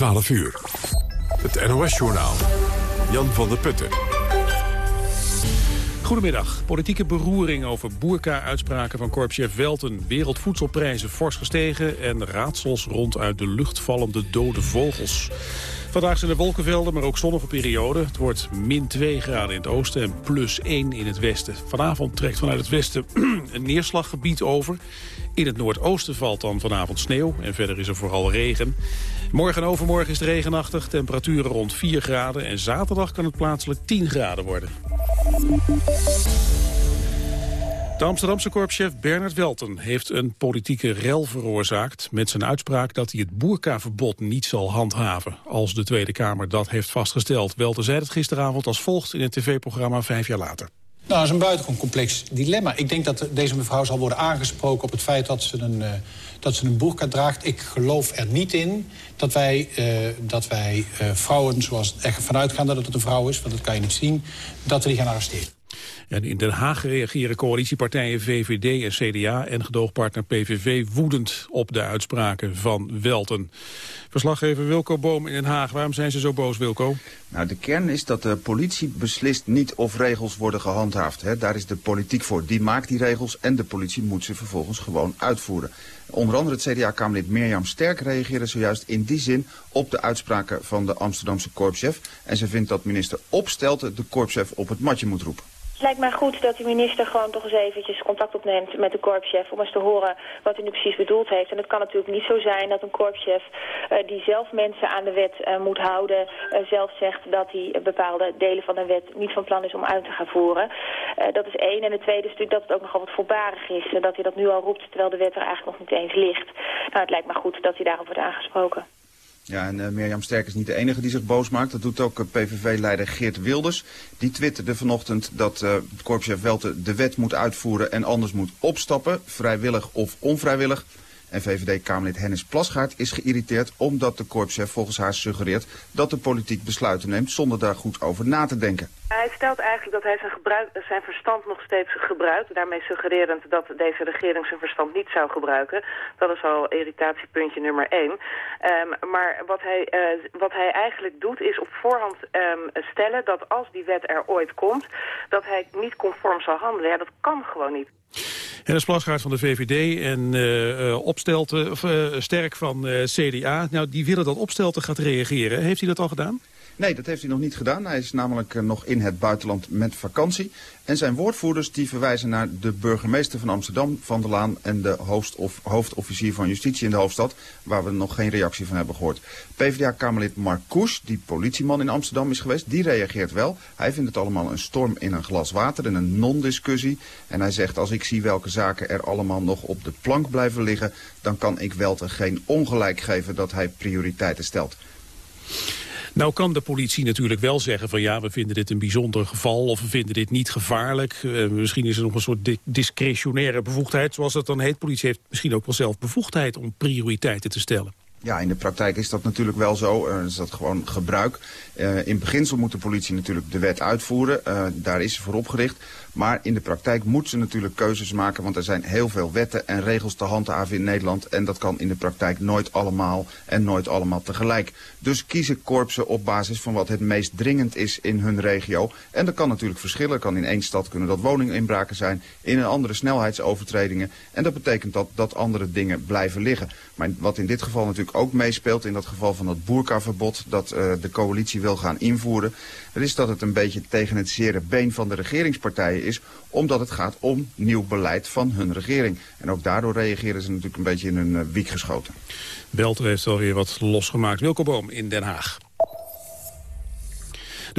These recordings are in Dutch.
12 uur. Het NOS-journaal. Jan van der Putten. Goedemiddag. Politieke beroering over boerka-uitspraken van korpschef Welten. Wereldvoedselprijzen fors gestegen en raadsels rond uit de lucht vallende dode vogels. Vandaag zijn er wolkenvelden, maar ook zonnige perioden. Het wordt min 2 graden in het oosten en plus 1 in het westen. Vanavond trekt vanuit het westen een neerslaggebied over. In het noordoosten valt dan vanavond sneeuw en verder is er vooral regen. Morgen en overmorgen is het regenachtig, temperaturen rond 4 graden... en zaterdag kan het plaatselijk 10 graden worden. De Amsterdamse korpschef Bernard Welten heeft een politieke rel veroorzaakt... met zijn uitspraak dat hij het boerkaverbod niet zal handhaven... als de Tweede Kamer dat heeft vastgesteld. Welten zei het gisteravond als volgt in het tv-programma Vijf jaar later. Nou, dat is een buitengewoon complex dilemma. Ik denk dat deze mevrouw zal worden aangesproken op het feit dat ze een, uh, dat ze een boerka draagt. Ik geloof er niet in dat wij, uh, dat wij uh, vrouwen, zoals echt vanuit gaan dat het een vrouw is... want dat kan je niet zien, dat we die gaan arresteren. En in Den Haag reageren coalitiepartijen VVD en CDA en gedoogpartner PVV woedend op de uitspraken van Welten. Verslaggever Wilco Boom in Den Haag. Waarom zijn ze zo boos, Wilco? Nou, de kern is dat de politie beslist niet of regels worden gehandhaafd. Hè. Daar is de politiek voor. Die maakt die regels en de politie moet ze vervolgens gewoon uitvoeren. Onder andere het CDA-kamerlid Mirjam Sterk reageerde zojuist in die zin op de uitspraken van de Amsterdamse korpschef. En ze vindt dat minister Opstelten de korpschef op het matje moet roepen. Het lijkt mij goed dat de minister gewoon toch eens eventjes contact opneemt met de korpschef... om eens te horen wat hij nu precies bedoeld heeft. En het kan natuurlijk niet zo zijn dat een korpschef uh, die zelf mensen aan de wet uh, moet houden... Uh, zelf zegt dat hij bepaalde delen van de wet niet van plan is om uit te gaan voeren. dat is één. En het tweede is natuurlijk dat het ook nogal wat voorbarig is... dat hij dat nu al roept terwijl de wet er eigenlijk nog niet eens ligt. Nou, het lijkt mij goed dat hij daarop wordt aangesproken. Ja, en uh, Mirjam Sterk is niet de enige die zich boos maakt. Dat doet ook uh, PVV-leider Geert Wilders. Die twitterde vanochtend dat uh, korpschef Welte de wet moet uitvoeren en anders moet opstappen, vrijwillig of onvrijwillig. En VVD-Kamerlid Hennis Plasgaard is geïrriteerd omdat de korpschef volgens haar suggereert dat de politiek besluiten neemt zonder daar goed over na te denken. Hij stelt eigenlijk dat hij zijn, zijn verstand nog steeds gebruikt. Daarmee suggererend dat deze regering zijn verstand niet zou gebruiken. Dat is al irritatiepuntje nummer één. Um, maar wat hij, uh, wat hij eigenlijk doet is op voorhand um, stellen dat als die wet er ooit komt... dat hij niet conform zal handelen. Ja, dat kan gewoon niet. Hennis Plasgaard van de VVD en uh, Opstelten, of, uh, Sterk van CDA. Nou, die willen dat Opstelten gaat reageren. Heeft hij dat al gedaan? Nee, dat heeft hij nog niet gedaan. Hij is namelijk uh, nog in het buitenland met vakantie. En zijn woordvoerders die verwijzen naar de burgemeester van Amsterdam, Van der Laan... en de hoofdof hoofdofficier van justitie in de hoofdstad, waar we nog geen reactie van hebben gehoord. PvdA-kamerlid Mark Koes, die politieman in Amsterdam is geweest, die reageert wel. Hij vindt het allemaal een storm in een glas water en een non-discussie. En hij zegt, als ik zie welke zaken er allemaal nog op de plank blijven liggen... dan kan ik wel te geen ongelijk geven dat hij prioriteiten stelt. Nou kan de politie natuurlijk wel zeggen van ja, we vinden dit een bijzonder geval of we vinden dit niet gevaarlijk. Uh, misschien is er nog een soort di discretionaire bevoegdheid, zoals dat dan heet. Politie heeft misschien ook wel zelf bevoegdheid om prioriteiten te stellen. Ja, in de praktijk is dat natuurlijk wel zo. Uh, is dat gewoon gebruik. Uh, in beginsel moet de politie natuurlijk de wet uitvoeren. Daar is ze voor opgericht. Maar in de praktijk moet ze natuurlijk keuzes maken, want er zijn heel veel wetten en regels te handhaven in Nederland. En dat kan in de praktijk nooit allemaal en nooit allemaal tegelijk. Dus kiezen korpsen op basis van wat het meest dringend is in hun regio. En dat kan natuurlijk verschillen. Kan in één stad kunnen dat woninginbraken zijn, in een andere snelheidsovertredingen. En dat betekent dat, dat andere dingen blijven liggen. Maar wat in dit geval natuurlijk ook meespeelt, in dat geval van dat boerkaverbod dat uh, de coalitie wil gaan invoeren, dat is dat het een beetje tegen het zere been van de regeringspartijen is, omdat het gaat om nieuw beleid van hun regering. En ook daardoor reageren ze natuurlijk een beetje in hun uh, wiek geschoten. Belter heeft alweer wat losgemaakt. Wilco Boom in Den Haag.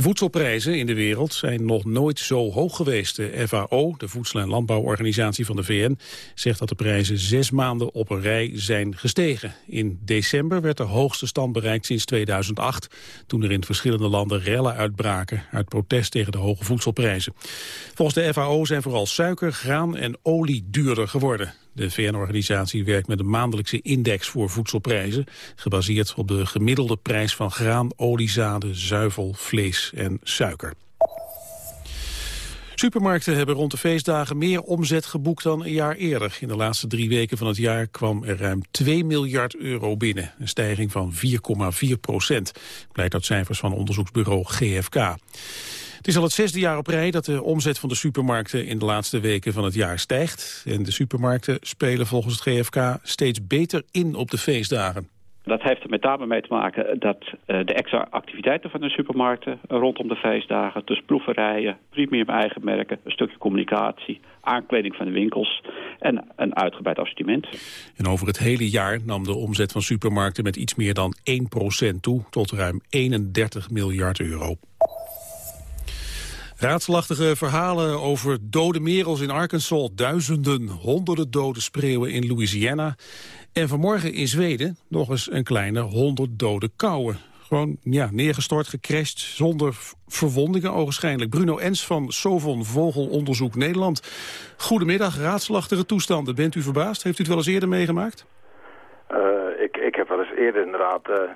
De voedselprijzen in de wereld zijn nog nooit zo hoog geweest. De FAO, de Voedsel- en Landbouworganisatie van de VN, zegt dat de prijzen zes maanden op een rij zijn gestegen. In december werd de hoogste stand bereikt sinds 2008, toen er in verschillende landen rellen uitbraken uit protest tegen de hoge voedselprijzen. Volgens de FAO zijn vooral suiker, graan en olie duurder geworden. De VN-organisatie werkt met een maandelijkse index voor voedselprijzen... gebaseerd op de gemiddelde prijs van graan, oliezaden, zuivel, vlees en suiker. Supermarkten hebben rond de feestdagen meer omzet geboekt dan een jaar eerder. In de laatste drie weken van het jaar kwam er ruim 2 miljard euro binnen. Een stijging van 4,4 procent. Blijkt uit cijfers van onderzoeksbureau GFK. Het is al het zesde jaar op rij dat de omzet van de supermarkten in de laatste weken van het jaar stijgt. En de supermarkten spelen volgens het GFK steeds beter in op de feestdagen. Dat heeft er met name mee te maken dat uh, de extra activiteiten van de supermarkten rondom de feestdagen, dus proeverijen, premium eigen merken, een stukje communicatie, aankleding van de winkels en een uitgebreid assortiment. En over het hele jaar nam de omzet van supermarkten met iets meer dan 1% toe tot ruim 31 miljard euro. Raadslachtige verhalen over dode merels in Arkansas, duizenden, honderden dode spreeuwen in Louisiana en vanmorgen in Zweden nog eens een kleine honderd dode kauwen. Gewoon ja, neergestort, gecrashed, zonder verwondingen ogenschijnlijk. Bruno Ens van Sovon Vogelonderzoek Nederland. Goedemiddag, raadslachtige toestanden. Bent u verbaasd? Heeft u het wel eens eerder meegemaakt? Uh, ik, ik heb wel eens eerder inderdaad de,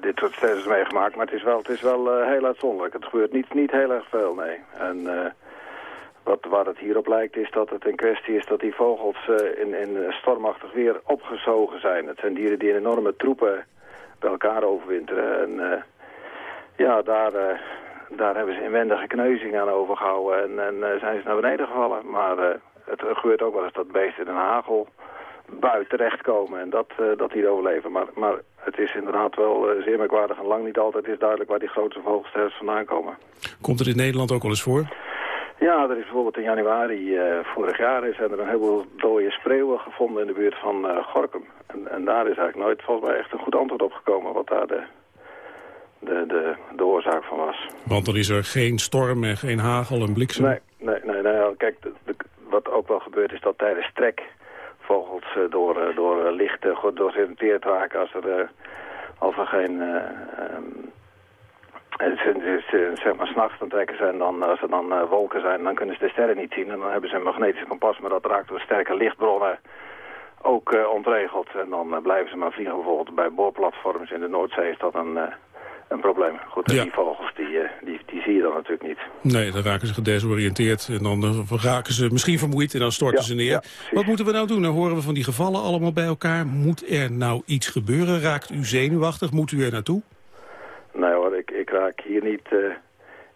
dit soort sterren meegemaakt. Maar het is wel, het is wel uh, heel uitzonderlijk. Het gebeurt niet, niet heel erg veel, nee. En wat, waar het hierop lijkt is dat het een kwestie is dat die vogels in, in stormachtig weer opgezogen zijn. Het zijn dieren die in enorme troepen bij elkaar overwinteren. En ja, daar, daar hebben ze inwendige kneuzing aan overgehouden en, en zijn ze naar beneden gevallen. Maar het gebeurt ook wel eens dat beesten in een hagelbui terechtkomen en dat, dat die overleven. Maar, maar het is inderdaad wel zeer merkwaardig en lang niet altijd is duidelijk waar die grootste vogelsterren vandaan komen. Komt het in Nederland ook wel eens voor? Ja, er is bijvoorbeeld in januari uh, vorig jaar zijn er een heleboel dode spreeuwen gevonden in de buurt van uh, Gorkum. En, en, daar is eigenlijk nooit volgens mij echt een goed antwoord op gekomen wat daar de, de, de, de oorzaak van was. Want dan is er geen storm en geen hagel en bliksem? Nee, nee, nee. nee kijk, de, wat ook wel gebeurt is dat tijdens trek vogels uh, door, door licht georiënteerd raken als er, als er geen... Um, zeg maar s'nachts dan trekken ze en dan, als er dan wolken zijn, dan kunnen ze de sterren niet zien. En dan hebben ze een magnetisch kompas, maar dat raakt door sterke lichtbronnen ook ontregeld. En dan blijven ze maar vliegen. Bijvoorbeeld bij boorplatforms in de Noordzee is dat een, een probleem. Goed, ja. die vogels die, die, die zie je dan natuurlijk niet. Nee, dan raken ze gedesoriënteerd en dan raken ze misschien vermoeid en dan storten ja, ze neer. Ja, Wat moeten we nou doen? Dan horen we van die gevallen allemaal bij elkaar. Moet er nou iets gebeuren? Raakt u zenuwachtig? Moet u er naartoe? Nee hoor, ik, ik raak hier niet, uh,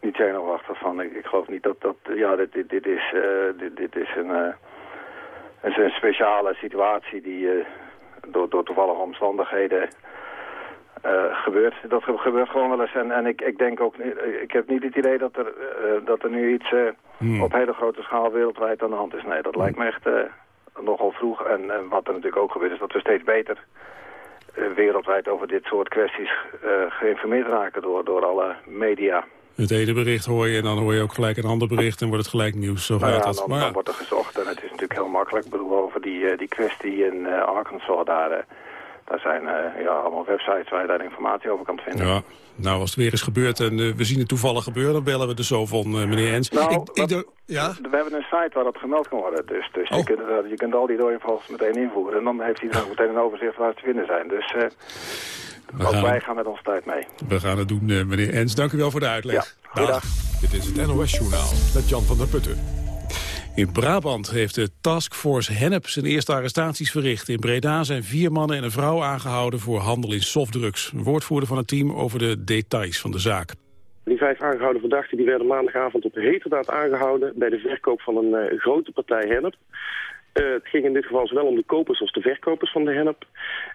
niet zenuwachtig van. Ik, ik geloof niet dat dat... Ja, dit, dit, dit is, uh, dit, dit is een, uh, is een speciale situatie die door, door toevallige omstandigheden gebeurt. Dat gebeurt gewoon wel eens. En, en ik, ik denk ook... Ik heb niet het idee dat er, dat er nu iets hmm. op hele grote schaal wereldwijd aan de hand is. Nee, dat lijkt me echt nogal vroeg. En, en wat er natuurlijk ook gebeurt is dat we steeds beter eh, wereldwijd over dit soort kwesties geïnformeerd raken door, door alle media. Het ene bericht hoor je en dan hoor je ook gelijk een ander bericht en wordt het gelijk nieuws. Zo nou gaat ja, dat. Dan, maar... dan wordt er gezocht en het is natuurlijk heel makkelijk. Ik bedoel, over die, die kwestie in Arkansas, daar, daar zijn ja, allemaal websites waar je daar informatie over kan vinden. Ja, nou als het weer is gebeurd en we zien het toevallig gebeuren, dan bellen we de zo van meneer Ens. Nou, ik, ja? We hebben een site waar dat gemeld kan worden. Dus, dus oh. je, kunt, je kunt al die doorinvals meteen invoeren. En dan heeft iedereen ook meteen een overzicht waar ze te vinden zijn. Dus uh, ook gaan, wij gaan met onze tijd mee. We gaan het doen, uh, meneer Ens. Dank u wel voor de uitleg. Ja. Dit is het NOS Journaal met Jan van der Putten. In Brabant heeft de taskforce Hennep zijn eerste arrestaties verricht. In Breda zijn vier mannen en een vrouw aangehouden voor handel in softdrugs. Een woordvoerder van het team over de details van de zaak. Die vijf aangehouden verdachten die werden maandagavond op heterdaad aangehouden... bij de verkoop van een uh, grote partij hennep. Uh, het ging in dit geval zowel om de kopers als de verkopers van de hennep.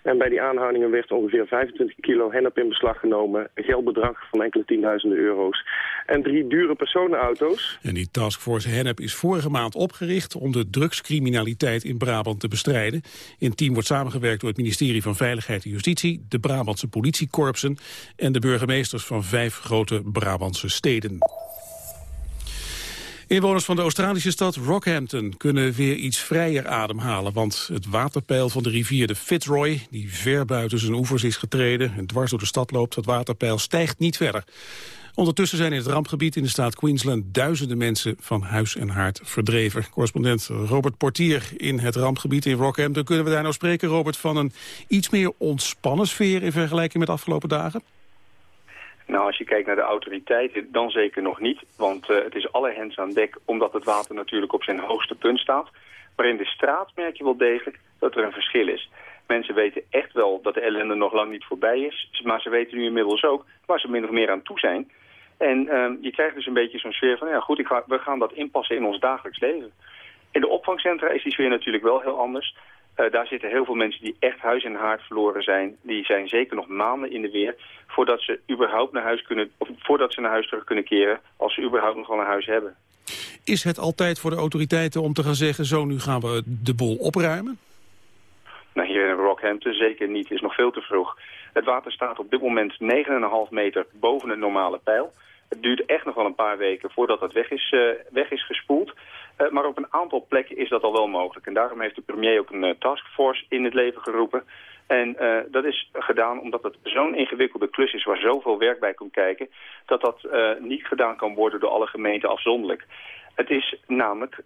En bij die aanhoudingen werd ongeveer 25 kilo hennep in beslag genomen. Een geldbedrag van enkele tienduizenden euro's. En drie dure personenauto's. En die taskforce hennep is vorige maand opgericht... om de drugscriminaliteit in Brabant te bestrijden. In team wordt samengewerkt door het ministerie van Veiligheid en Justitie... de Brabantse politiekorpsen en de burgemeesters van vijf grote Brabantse steden. Inwoners van de Australische stad Rockhampton kunnen weer iets vrijer ademhalen, want het waterpeil van de rivier de Fitzroy, die ver buiten zijn oevers is getreden en dwars door de stad loopt, dat waterpeil stijgt niet verder. Ondertussen zijn in het rampgebied in de staat Queensland duizenden mensen van huis en haard verdreven. Correspondent Robert Portier in het rampgebied in Rockhampton. Kunnen we daar nou spreken, Robert, van een iets meer ontspannen sfeer in vergelijking met afgelopen dagen? Nou, als je kijkt naar de autoriteiten, dan zeker nog niet. Want uh, het is alle hens aan dek, omdat het water natuurlijk op zijn hoogste punt staat. Maar in de straat merk je wel degelijk dat er een verschil is. Mensen weten echt wel dat de ellende nog lang niet voorbij is. Maar ze weten nu inmiddels ook waar ze min of meer aan toe zijn. En uh, je krijgt dus een beetje zo'n sfeer van, ja goed, ik we gaan dat inpassen in ons dagelijks leven. In de opvangcentra is die sfeer natuurlijk wel heel anders. Uh, daar zitten heel veel mensen die echt huis en haard verloren zijn. Die zijn zeker nog maanden in de weer voordat ze überhaupt naar huis kunnen, of voordat ze naar huis terug kunnen keren, als ze überhaupt nog wel een huis hebben. Is het altijd voor de autoriteiten om te gaan zeggen, zo nu gaan we de boel opruimen? Nou, hier in Rockhampton zeker niet. Het is nog veel te vroeg. Het water staat op dit moment 9,5 meter boven het normale peil. Het duurt echt nog wel een paar weken voordat dat weg is, uh, weg is gespoeld. Uh, maar op een aantal plekken is dat al wel mogelijk. En daarom heeft de premier ook een uh, taskforce in het leven geroepen. En dat is gedaan omdat het zo'n ingewikkelde klus is waar zoveel werk bij komt kijken... dat dat niet gedaan kan worden door alle gemeenten afzonderlijk. Het is namelijk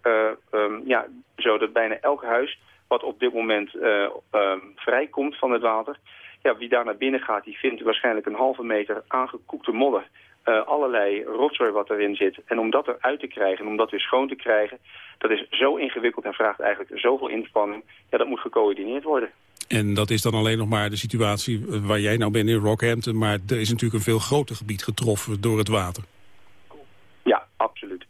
um, ja, zo dat bijna elk huis wat op dit moment um, vrijkomt van het water... Ja, wie daar naar binnen gaat, die vindt waarschijnlijk een halve meter aangekoekte modder uh, allerlei rotzooi wat erin zit. En om dat eruit te krijgen en om dat weer schoon te krijgen... dat is zo ingewikkeld en vraagt eigenlijk zoveel inspanning. Ja, dat moet gecoördineerd worden. En dat is dan alleen nog maar de situatie waar jij nou bent in Rockhampton... maar er is natuurlijk een veel groter gebied getroffen door het water. Ja, absoluut.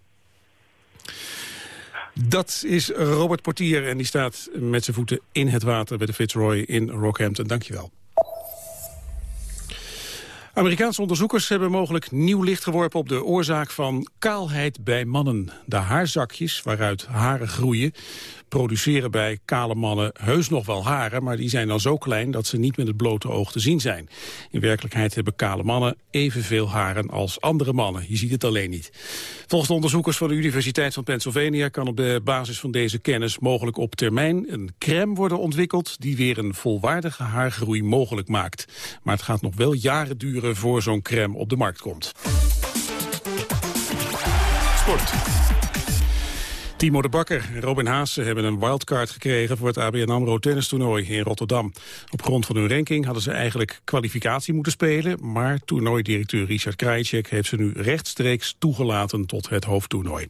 Dat is Robert Portier en die staat met zijn voeten in het water... bij de Fitzroy in Rockhampton. Dankjewel. Amerikaanse onderzoekers hebben mogelijk nieuw licht geworpen op de oorzaak van kaalheid bij mannen. De haarzakjes waaruit haren groeien produceren bij kale mannen heus nog wel haren... maar die zijn dan zo klein dat ze niet met het blote oog te zien zijn. In werkelijkheid hebben kale mannen evenveel haren als andere mannen. Je ziet het alleen niet. Volgens de onderzoekers van de Universiteit van Pennsylvania... kan op de basis van deze kennis mogelijk op termijn een crème worden ontwikkeld... die weer een volwaardige haargroei mogelijk maakt. Maar het gaat nog wel jaren duren voor zo'n crème op de markt komt. Sport. Timo de Bakker en Robin Haase hebben een wildcard gekregen voor het ABN AMRO tennistoernooi in Rotterdam. Op grond van hun ranking hadden ze eigenlijk kwalificatie moeten spelen, maar toernooidirecteur Richard Krajicek heeft ze nu rechtstreeks toegelaten tot het hoofdtoernooi.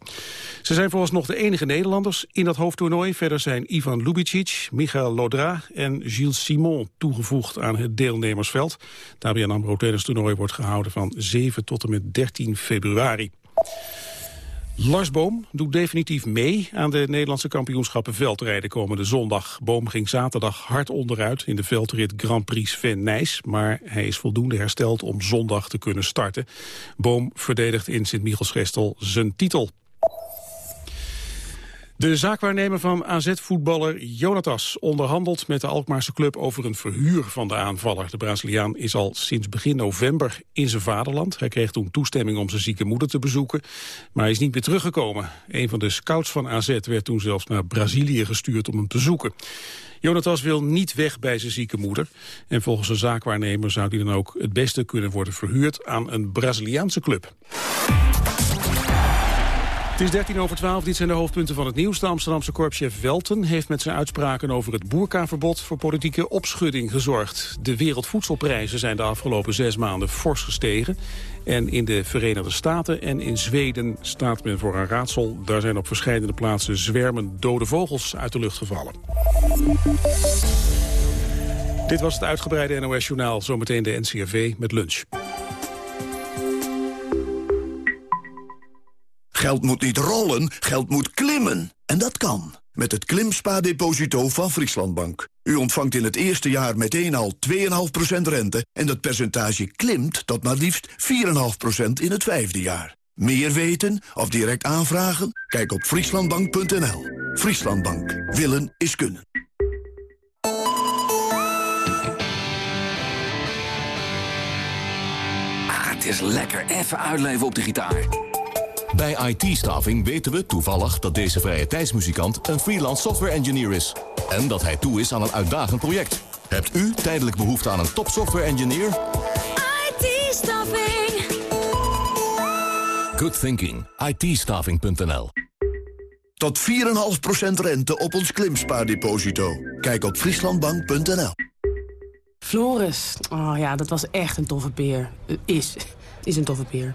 Ze zijn nog de enige Nederlanders in dat hoofdtoernooi. Verder zijn Ivan Lubicic, Michael Lodra en Gilles Simon toegevoegd aan het deelnemersveld. Het ABN AMRO tennistoernooi wordt gehouden van 7 tot en met 13 februari. Lars Boom doet definitief mee aan de Nederlandse kampioenschappen veldrijden komende zondag. Boom ging zaterdag hard onderuit in de veldrit Grand Prix Van Nijs, maar hij is voldoende hersteld om zondag te kunnen starten. Boom verdedigt in Sint-Michels-Gestel zijn titel. De zaakwaarnemer van AZ-voetballer Jonatas onderhandelt met de Alkmaarse club over een verhuur van de aanvaller. De Braziliaan is al sinds begin november in zijn vaderland. Hij kreeg toen toestemming om zijn zieke moeder te bezoeken, maar hij is niet meer teruggekomen. Een van de scouts van AZ werd toen zelfs naar Brazilië gestuurd om hem te zoeken. Jonatas wil niet weg bij zijn zieke moeder. En volgens een zaakwaarnemer zou hij dan ook het beste kunnen worden verhuurd aan een Braziliaanse club. Het is 13 over 12, dit zijn de hoofdpunten van het nieuws. De Amsterdamse korpschef Welten heeft met zijn uitspraken over het boerkaverbod voor politieke opschudding gezorgd. De wereldvoedselprijzen zijn de afgelopen zes maanden fors gestegen. En in de Verenigde Staten en in Zweden staat men voor een raadsel. Daar zijn op verschillende plaatsen zwermen dode vogels uit de lucht gevallen. Dit was het uitgebreide NOS-journaal. Zometeen de NCRV met lunch. Geld moet niet rollen, geld moet klimmen. En dat kan. Met het Klimspa-deposito van Frieslandbank. U ontvangt in het eerste jaar meteen al 2,5% rente... en dat percentage klimt tot maar liefst 4,5% in het vijfde jaar. Meer weten of direct aanvragen? Kijk op frieslandbank.nl. Frieslandbank. Willen is kunnen. Ah, het is lekker even uitleven op de gitaar. Bij IT-staving weten we toevallig dat deze vrije tijdsmuzikant een freelance software engineer is. En dat hij toe is aan een uitdagend project. Hebt u tijdelijk behoefte aan een top software engineer? IT-staving. Good thinking. it Tot 4,5% rente op ons klimspaardeposito. Kijk op frieslandbank.nl Floris. Oh ja, dat was echt een toffe peer. Is. Is een toffe peer.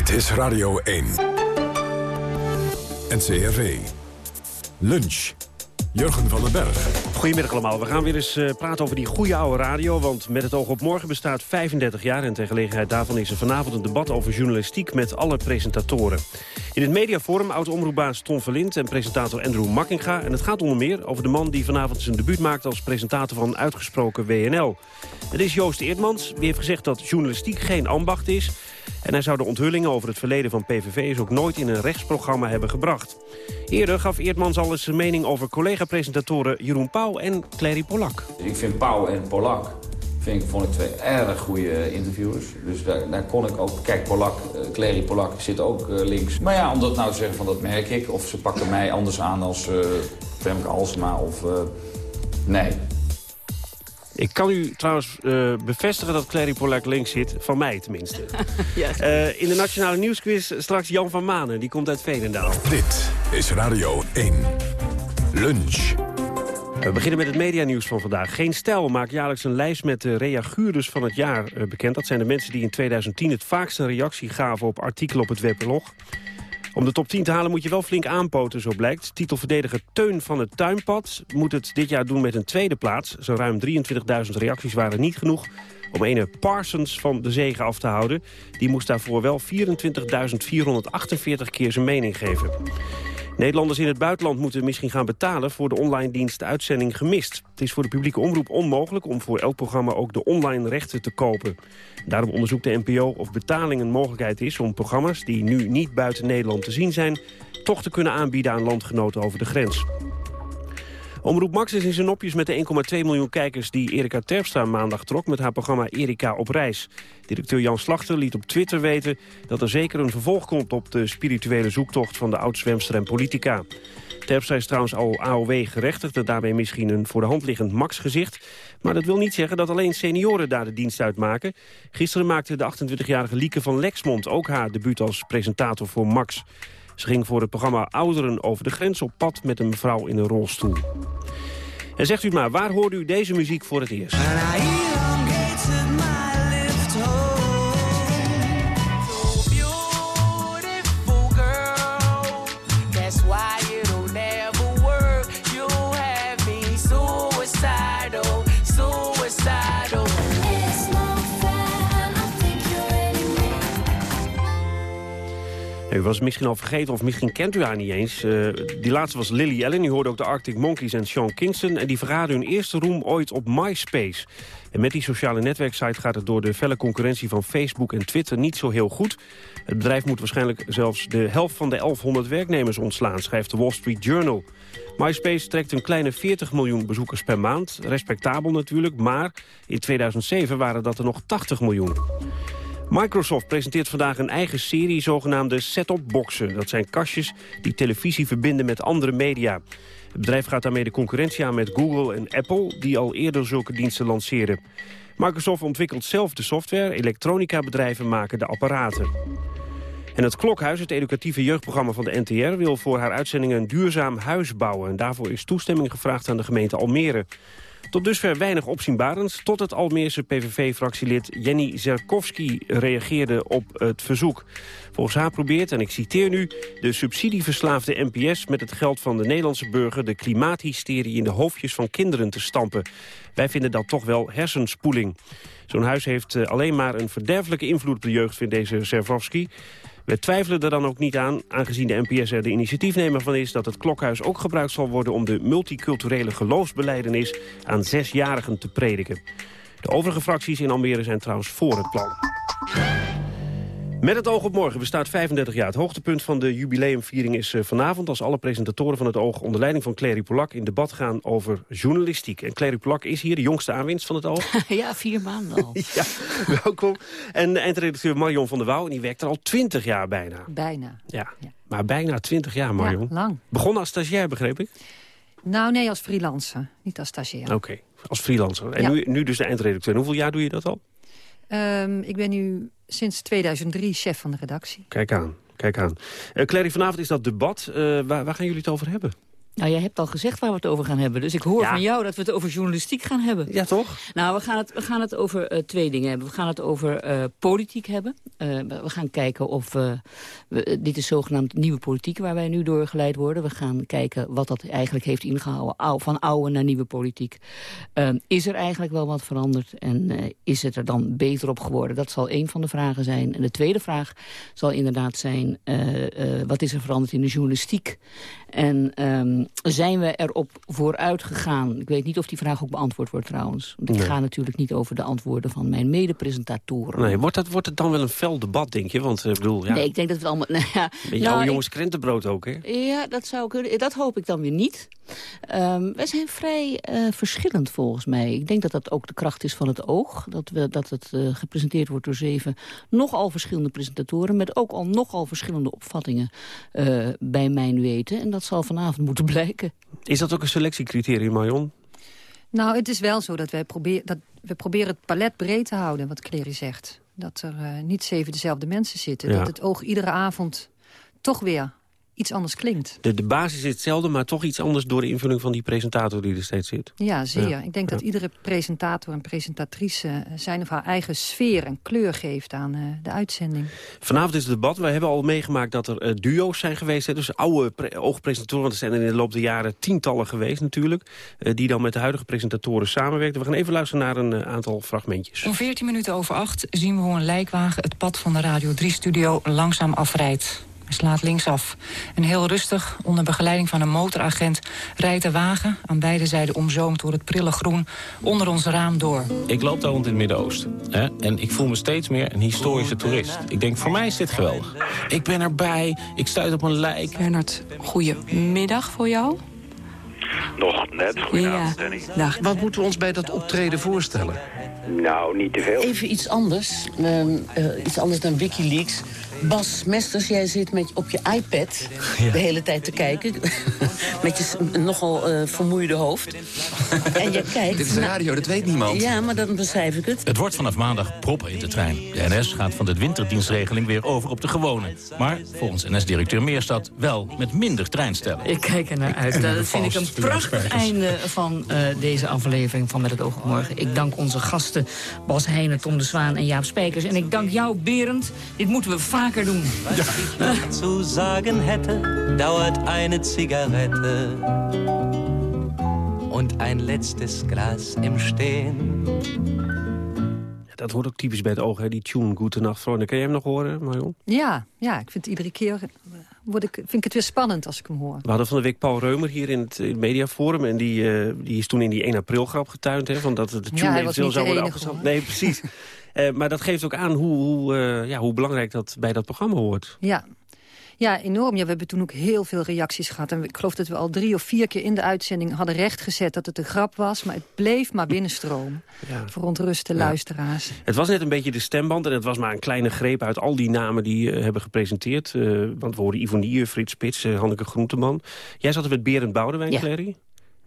Dit is Radio 1. NCRV. Lunch. Jurgen van den Berg. Goedemiddag allemaal. We gaan weer eens uh, praten over die goede oude radio. Want Met het oog op morgen bestaat 35 jaar. En ter gelegenheid daarvan is er vanavond een debat over journalistiek met alle presentatoren. In het mediaforum oud-omroepbaas Ton Verlind en presentator Andrew Makkinga. En het gaat onder meer over de man die vanavond zijn debuut maakt als presentator van Uitgesproken WNL. Het is Joost Eertmans. Die heeft gezegd dat journalistiek geen ambacht is. En hij zou de onthullingen over het verleden van PVV's ook nooit in een rechtsprogramma hebben gebracht. Eerder gaf Eertmans al eens zijn mening over collega-presentatoren Jeroen Pauw en Clary Polak. Ik vind Pauw en Polak vind vond ik twee erg goede interviewers. Dus daar, daar kon ik ook... Kijk, Polak, uh, Clary Polak zit ook uh, links. Maar ja, om dat nou te zeggen van dat merk ik. Of ze pakken mij anders aan als uh, Femke Halsema of... nee, ik kan u trouwens uh, bevestigen dat Clary Polak links zit. Van mij tenminste. yes. uh, in de Nationale Nieuwsquiz straks Jan van Manen. Die komt uit Veenendaal. Dit is Radio 1. Lunch. We beginnen met het medianieuws van vandaag. Geen Stijl maakt jaarlijks een lijst met de reaguurders van het jaar uh, bekend. Dat zijn de mensen die in 2010 het vaakst een reactie gaven op artikelen op het weblog. Om de top 10 te halen moet je wel flink aanpoten, zo blijkt. Titelverdediger Teun van het Tuinpad moet het dit jaar doen met een tweede plaats. Zo ruim 23.000 reacties waren niet genoeg om ene Parsons van de zegen af te houden. Die moest daarvoor wel 24.448 keer zijn mening geven. Nederlanders in het buitenland moeten misschien gaan betalen... voor de online dienst Uitzending Gemist. Het is voor de publieke omroep onmogelijk om voor elk programma ook de online rechten te kopen. Daarom onderzoekt de NPO of betaling een mogelijkheid is... om programma's die nu niet buiten Nederland te zien zijn... toch te kunnen aanbieden aan landgenoten over de grens. Omroep Max is in zijn nopjes met de 1,2 miljoen kijkers... die Erika Terpstra maandag trok met haar programma Erika op reis. Directeur Jan Slachter liet op Twitter weten... dat er zeker een vervolg komt op de spirituele zoektocht... van de oud-zwemster en politica. Terpstra is trouwens al AOW gerechtigd... en daarmee misschien een voor de hand liggend Max-gezicht. Maar dat wil niet zeggen dat alleen senioren daar de dienst uitmaken. Gisteren maakte de 28-jarige Lieke van Lexmond... ook haar debuut als presentator voor Max. Ze ging voor het programma Ouderen over de grens op pad met een mevrouw in een rolstoel. En zegt u maar, waar hoorde u deze muziek voor het eerst? U was misschien al vergeten of misschien kent u haar niet eens. Uh, die laatste was Lily Allen. U hoorde ook de Arctic Monkeys en Sean Kingston. En die verraden hun eerste roem ooit op MySpace. En met die sociale netwerksite gaat het door de felle concurrentie van Facebook en Twitter niet zo heel goed. Het bedrijf moet waarschijnlijk zelfs de helft van de 1100 werknemers ontslaan, schrijft de Wall Street Journal. MySpace trekt een kleine 40 miljoen bezoekers per maand. Respectabel natuurlijk, maar in 2007 waren dat er nog 80 miljoen. Microsoft presenteert vandaag een eigen serie zogenaamde set-top-boxen. Dat zijn kastjes die televisie verbinden met andere media. Het bedrijf gaat daarmee de concurrentie aan met Google en Apple... die al eerder zulke diensten lanceren. Microsoft ontwikkelt zelf de software, elektronica-bedrijven maken de apparaten. En het Klokhuis, het educatieve jeugdprogramma van de NTR... wil voor haar uitzendingen een duurzaam huis bouwen. En daarvoor is toestemming gevraagd aan de gemeente Almere. Tot dusver weinig opzienbarends, tot het Almeerse PVV-fractielid Jenny Zerkowski reageerde op het verzoek. Volgens haar probeert, en ik citeer nu, de subsidieverslaafde NPS met het geld van de Nederlandse burger de klimaathysterie in de hoofdjes van kinderen te stampen. Wij vinden dat toch wel hersenspoeling. Zo'n huis heeft eh, alleen maar een verderfelijke invloed op de jeugd, vindt deze Zerkowski. We twijfelen er dan ook niet aan, aangezien de NPS er de initiatiefnemer van is... dat het klokhuis ook gebruikt zal worden om de multiculturele geloofsbeleidenis aan zesjarigen te prediken. De overige fracties in Almere zijn trouwens voor het plan. Met het oog op morgen bestaat 35 jaar. Het hoogtepunt van de jubileumviering is eh, vanavond... als alle presentatoren van het oog onder leiding van Clary Polak... in debat gaan over journalistiek. En Clary Polak is hier, de jongste aanwinst van het oog. ja, vier maanden al. ja, welkom. En de eindredacteur Marion van der Wouw, en die werkt er al 20 jaar bijna. Bijna. Ja, maar bijna 20 jaar, Marion. Ja, lang. Begon als stagiair, begreep ik? Nou, nee, als freelancer. Niet als stagiair. Oké, als freelancer. En nu, nu dus de eindredacteur. En hoeveel jaar doe je dat al? Um, ik ben nu sinds 2003 chef van de redactie. Kijk aan, kijk aan. Uh, Clary, vanavond is dat debat. Waar, waar gaan jullie het over hebben? Nou, jij hebt al gezegd waar we het over gaan hebben. Dus ik hoor van jou dat we het over journalistiek gaan hebben. Ja, toch? Nou, we gaan het, we gaan het over uh, twee dingen hebben. We gaan het over uh, politiek hebben. Uh, we gaan kijken of... We, dit is zogenaamd nieuwe politiek waar wij nu door geleid worden. We gaan kijken wat dat eigenlijk heeft ingehouden. Ou, van oude naar nieuwe politiek. is er eigenlijk wel wat veranderd? En is het er dan beter op geworden? Dat zal een van de vragen zijn. En de tweede vraag zal inderdaad zijn... wat is er veranderd in de journalistiek? En um, zijn we erop vooruit gegaan? Ik weet niet of die vraag ook beantwoord wordt trouwens. Want ik nee. ga natuurlijk niet over de antwoorden van mijn mede-presentatoren. Nee, wordt, dat, wordt het dan wel een fel debat, denk je? Want ik bedoel, ja... Nee, ik denk dat we allemaal... Nou, ja, Beetje nou, oude jongens krentenbrood ook, hè? Ja, dat zou kunnen. Dat hoop ik dan weer niet. Um, wij zijn vrij uh, verschillend volgens mij. Ik denk dat dat ook de kracht is van het oog. Dat, we, dat het uh, gepresenteerd wordt door zeven nogal verschillende presentatoren... met ook al nogal verschillende opvattingen uh, bij mijn weten. En dat zal vanavond moeten blijken. Is dat ook een selectiecriterium, Marion? Nou, het is wel zo dat wij proberen, dat we proberen het palet breed te houden, wat Clary zegt. Dat er uh, niet zeven dezelfde mensen zitten. Ja. Dat het oog iedere avond toch weer iets anders klinkt. De, de basis is hetzelfde, maar toch iets anders door de invulling van die presentator die er steeds zit. Ja, zeer. Ja. Ik denk ja. dat iedere presentator en presentatrice zijn of haar eigen sfeer en kleur geeft aan uh, de uitzending. Vanavond is het debat. Wij hebben al meegemaakt dat er uh, duo's zijn geweest. Hè, dus oude oogpresentatoren, want er zijn er in de loop der jaren tientallen geweest natuurlijk. Uh, die dan met de huidige presentatoren samenwerken. We gaan even luisteren naar een aantal fragmentjes. Om 14 minuten over acht zien we hoe een lijkwagen het pad van de Radio 3-studio langzaam afrijdt. Hij slaat linksaf. En heel rustig, onder begeleiding van een motoragent... rijdt de wagen, aan beide zijden omzoomd door het prille groen... onder ons raam door. Ik loop daar rond in het Midden-Oosten. En ik voel me steeds meer een historische toerist. Ik denk, voor mij is dit geweldig. Ik ben erbij, ik stuit op een lijk. Bernard, goedemiddag voor jou. Nog net, goedenavond ja. Danny. Dag. Wat moeten we ons bij dat optreden voorstellen? Nou, niet te veel. Even iets anders, uh, uh, iets anders dan Wikileaks. Bas Mesters, jij zit met, op je iPad ja. de hele tijd te kijken. met je nogal uh, vermoeide hoofd. en je kijkt... Dit is radio, dat weet niemand. Ja, maar dan beschrijf ik het. Het wordt vanaf maandag proppen in de trein. De NS gaat van de winterdienstregeling weer over op de gewone. Maar volgens NS-directeur Meerstad wel met minder treinstellen. Ik kijk er naar uit. Dat vind ik een prachtig einde van uh, deze aflevering van Met het Oog op Morgen. Ik dank onze gasten Bas Heijnen, Tom de Zwaan en Jaap Spijkers. En ik dank jou, Berend. Dit moeten we vaker doen. Was ich noch zu sagen hätte, dauert eine Zigarette und ein letztes Glas im Stehen. Dat hoort ook typisch bij het oog, hè? die tune Goedenacht Freunde. Kan jij hem nog horen, Marion? Ja, ja, ik vind iedere keer word ik, vind ik het weer spannend als ik hem hoor. We hadden van de week Paul Reumer hier in het, in het mediaforum. En die, uh, die is toen in die 1 april grap getuind. Hè, van dat de tune ja, eventueel zou worden afgeschaft. Nee, precies. uh, maar dat geeft ook aan hoe, hoe, uh, ja, hoe belangrijk dat bij dat programma hoort. Ja, ja, enorm. Ja, we hebben toen ook heel veel reacties gehad. En ik geloof dat we al drie of vier keer in de uitzending hadden rechtgezet dat het een grap was. Maar het bleef maar binnenstromen. Ja. Verontruste ja. luisteraars. Het was net een beetje de stemband. En het was maar een kleine greep uit al die namen die uh, hebben gepresenteerd. Uh, want we hoorden Ivonie, Frits Spits, uh, Hanneke Groenteman. Jij zat er met Berend Boudewijn, ja. Clary?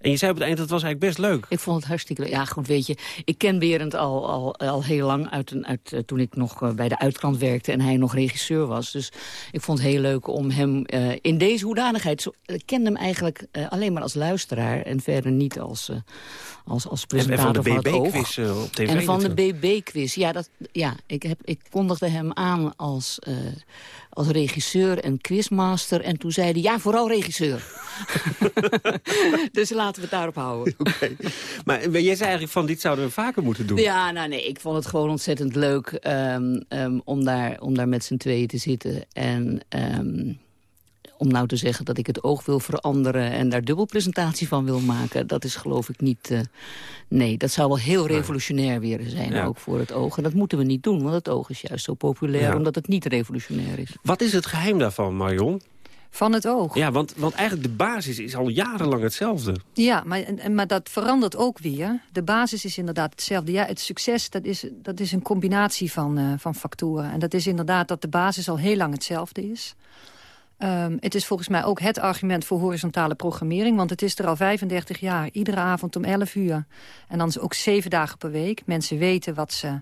En je zei op het eind, dat was eigenlijk best leuk. Ik vond het hartstikke leuk. Ja, goed, weet je. Ik ken Berend al, al, al heel lang uit, een, uit uh, toen ik nog uh, bij de Uitkrant werkte... en hij nog regisseur was. Dus ik vond het heel leuk om hem uh, in deze hoedanigheid... Zo, ik kende hem eigenlijk alleen maar als luisteraar... en verder niet als, als, als presentator en, van, van de BB-quiz op tv. En van de BB-quiz. Ja, dat, ja ik, heb, ik kondigde hem aan als als regisseur en quizmaster. En toen zei hij, ja, vooral regisseur. dus laten we het daarop houden. Okay. Maar jij zei eigenlijk van, dit zouden we vaker moeten doen. Ja, nou nee, ik vond het gewoon ontzettend leuk um, um, om, daar, om daar met z'n tweeën te zitten. En... Um, om nou te zeggen dat ik het oog wil veranderen... en daar dubbelpresentatie van wil maken, dat is geloof ik niet... Uh, nee, dat zou wel heel revolutionair weer zijn, ook voor het oog. En dat moeten we niet doen, want het oog is juist zo populair... omdat het niet revolutionair is. Wat is het geheim daarvan, Marion? Van het oog. Ja, want, want eigenlijk de basis is al jarenlang hetzelfde. Ja, maar, maar dat verandert ook weer. De basis is inderdaad hetzelfde. Ja, het succes dat is, dat is een combinatie van, uh, van factoren. En dat is inderdaad dat de basis al heel lang hetzelfde is. Um, het is volgens mij ook het argument voor horizontale programmering. Want het is er al 35 jaar, iedere avond om 11 uur. En dan ook zeven dagen per week. Mensen weten wat ze,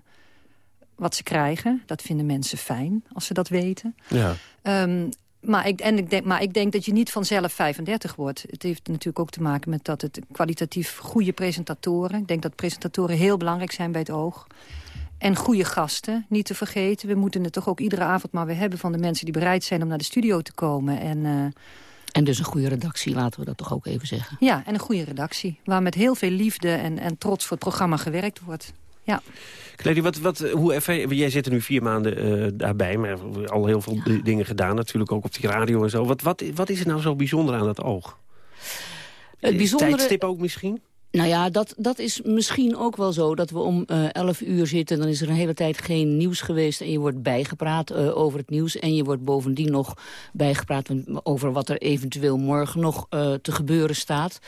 wat ze krijgen. Dat vinden mensen fijn, als ze dat weten. Ja. Um, maar ik, en ik denk, maar ik denk dat je niet vanzelf 35 wordt. Het heeft natuurlijk ook te maken met dat het kwalitatief goede presentatoren... ik denk dat presentatoren heel belangrijk zijn bij het oog... En goede gasten, niet te vergeten. We moeten het toch ook iedere avond maar weer hebben van de mensen die bereid zijn om naar de studio te komen. En, uh... en dus een goede redactie, laten we dat toch ook even zeggen. Ja, en een goede redactie. Waar met heel veel liefde en, en trots voor het programma gewerkt wordt. Ja. Clary, wat, wat, hoe even, jij zit er nu vier maanden uh, daarbij, maar al heel veel dingen gedaan. Natuurlijk ook op die radio en zo. Wat, wat, wat is er nou zo bijzonder aan dat oog? Het bijzondere... Tijdstip ook misschien? Nou ja, dat, dat is misschien ook wel zo. Dat we om uh, eh, 11 uur zitten, dan is er een hele tijd geen nieuws geweest... en je wordt bijgepraat uh, over het nieuws. En je wordt bovendien nog bijgepraat over wat er eventueel morgen nog uh, te gebeuren staat.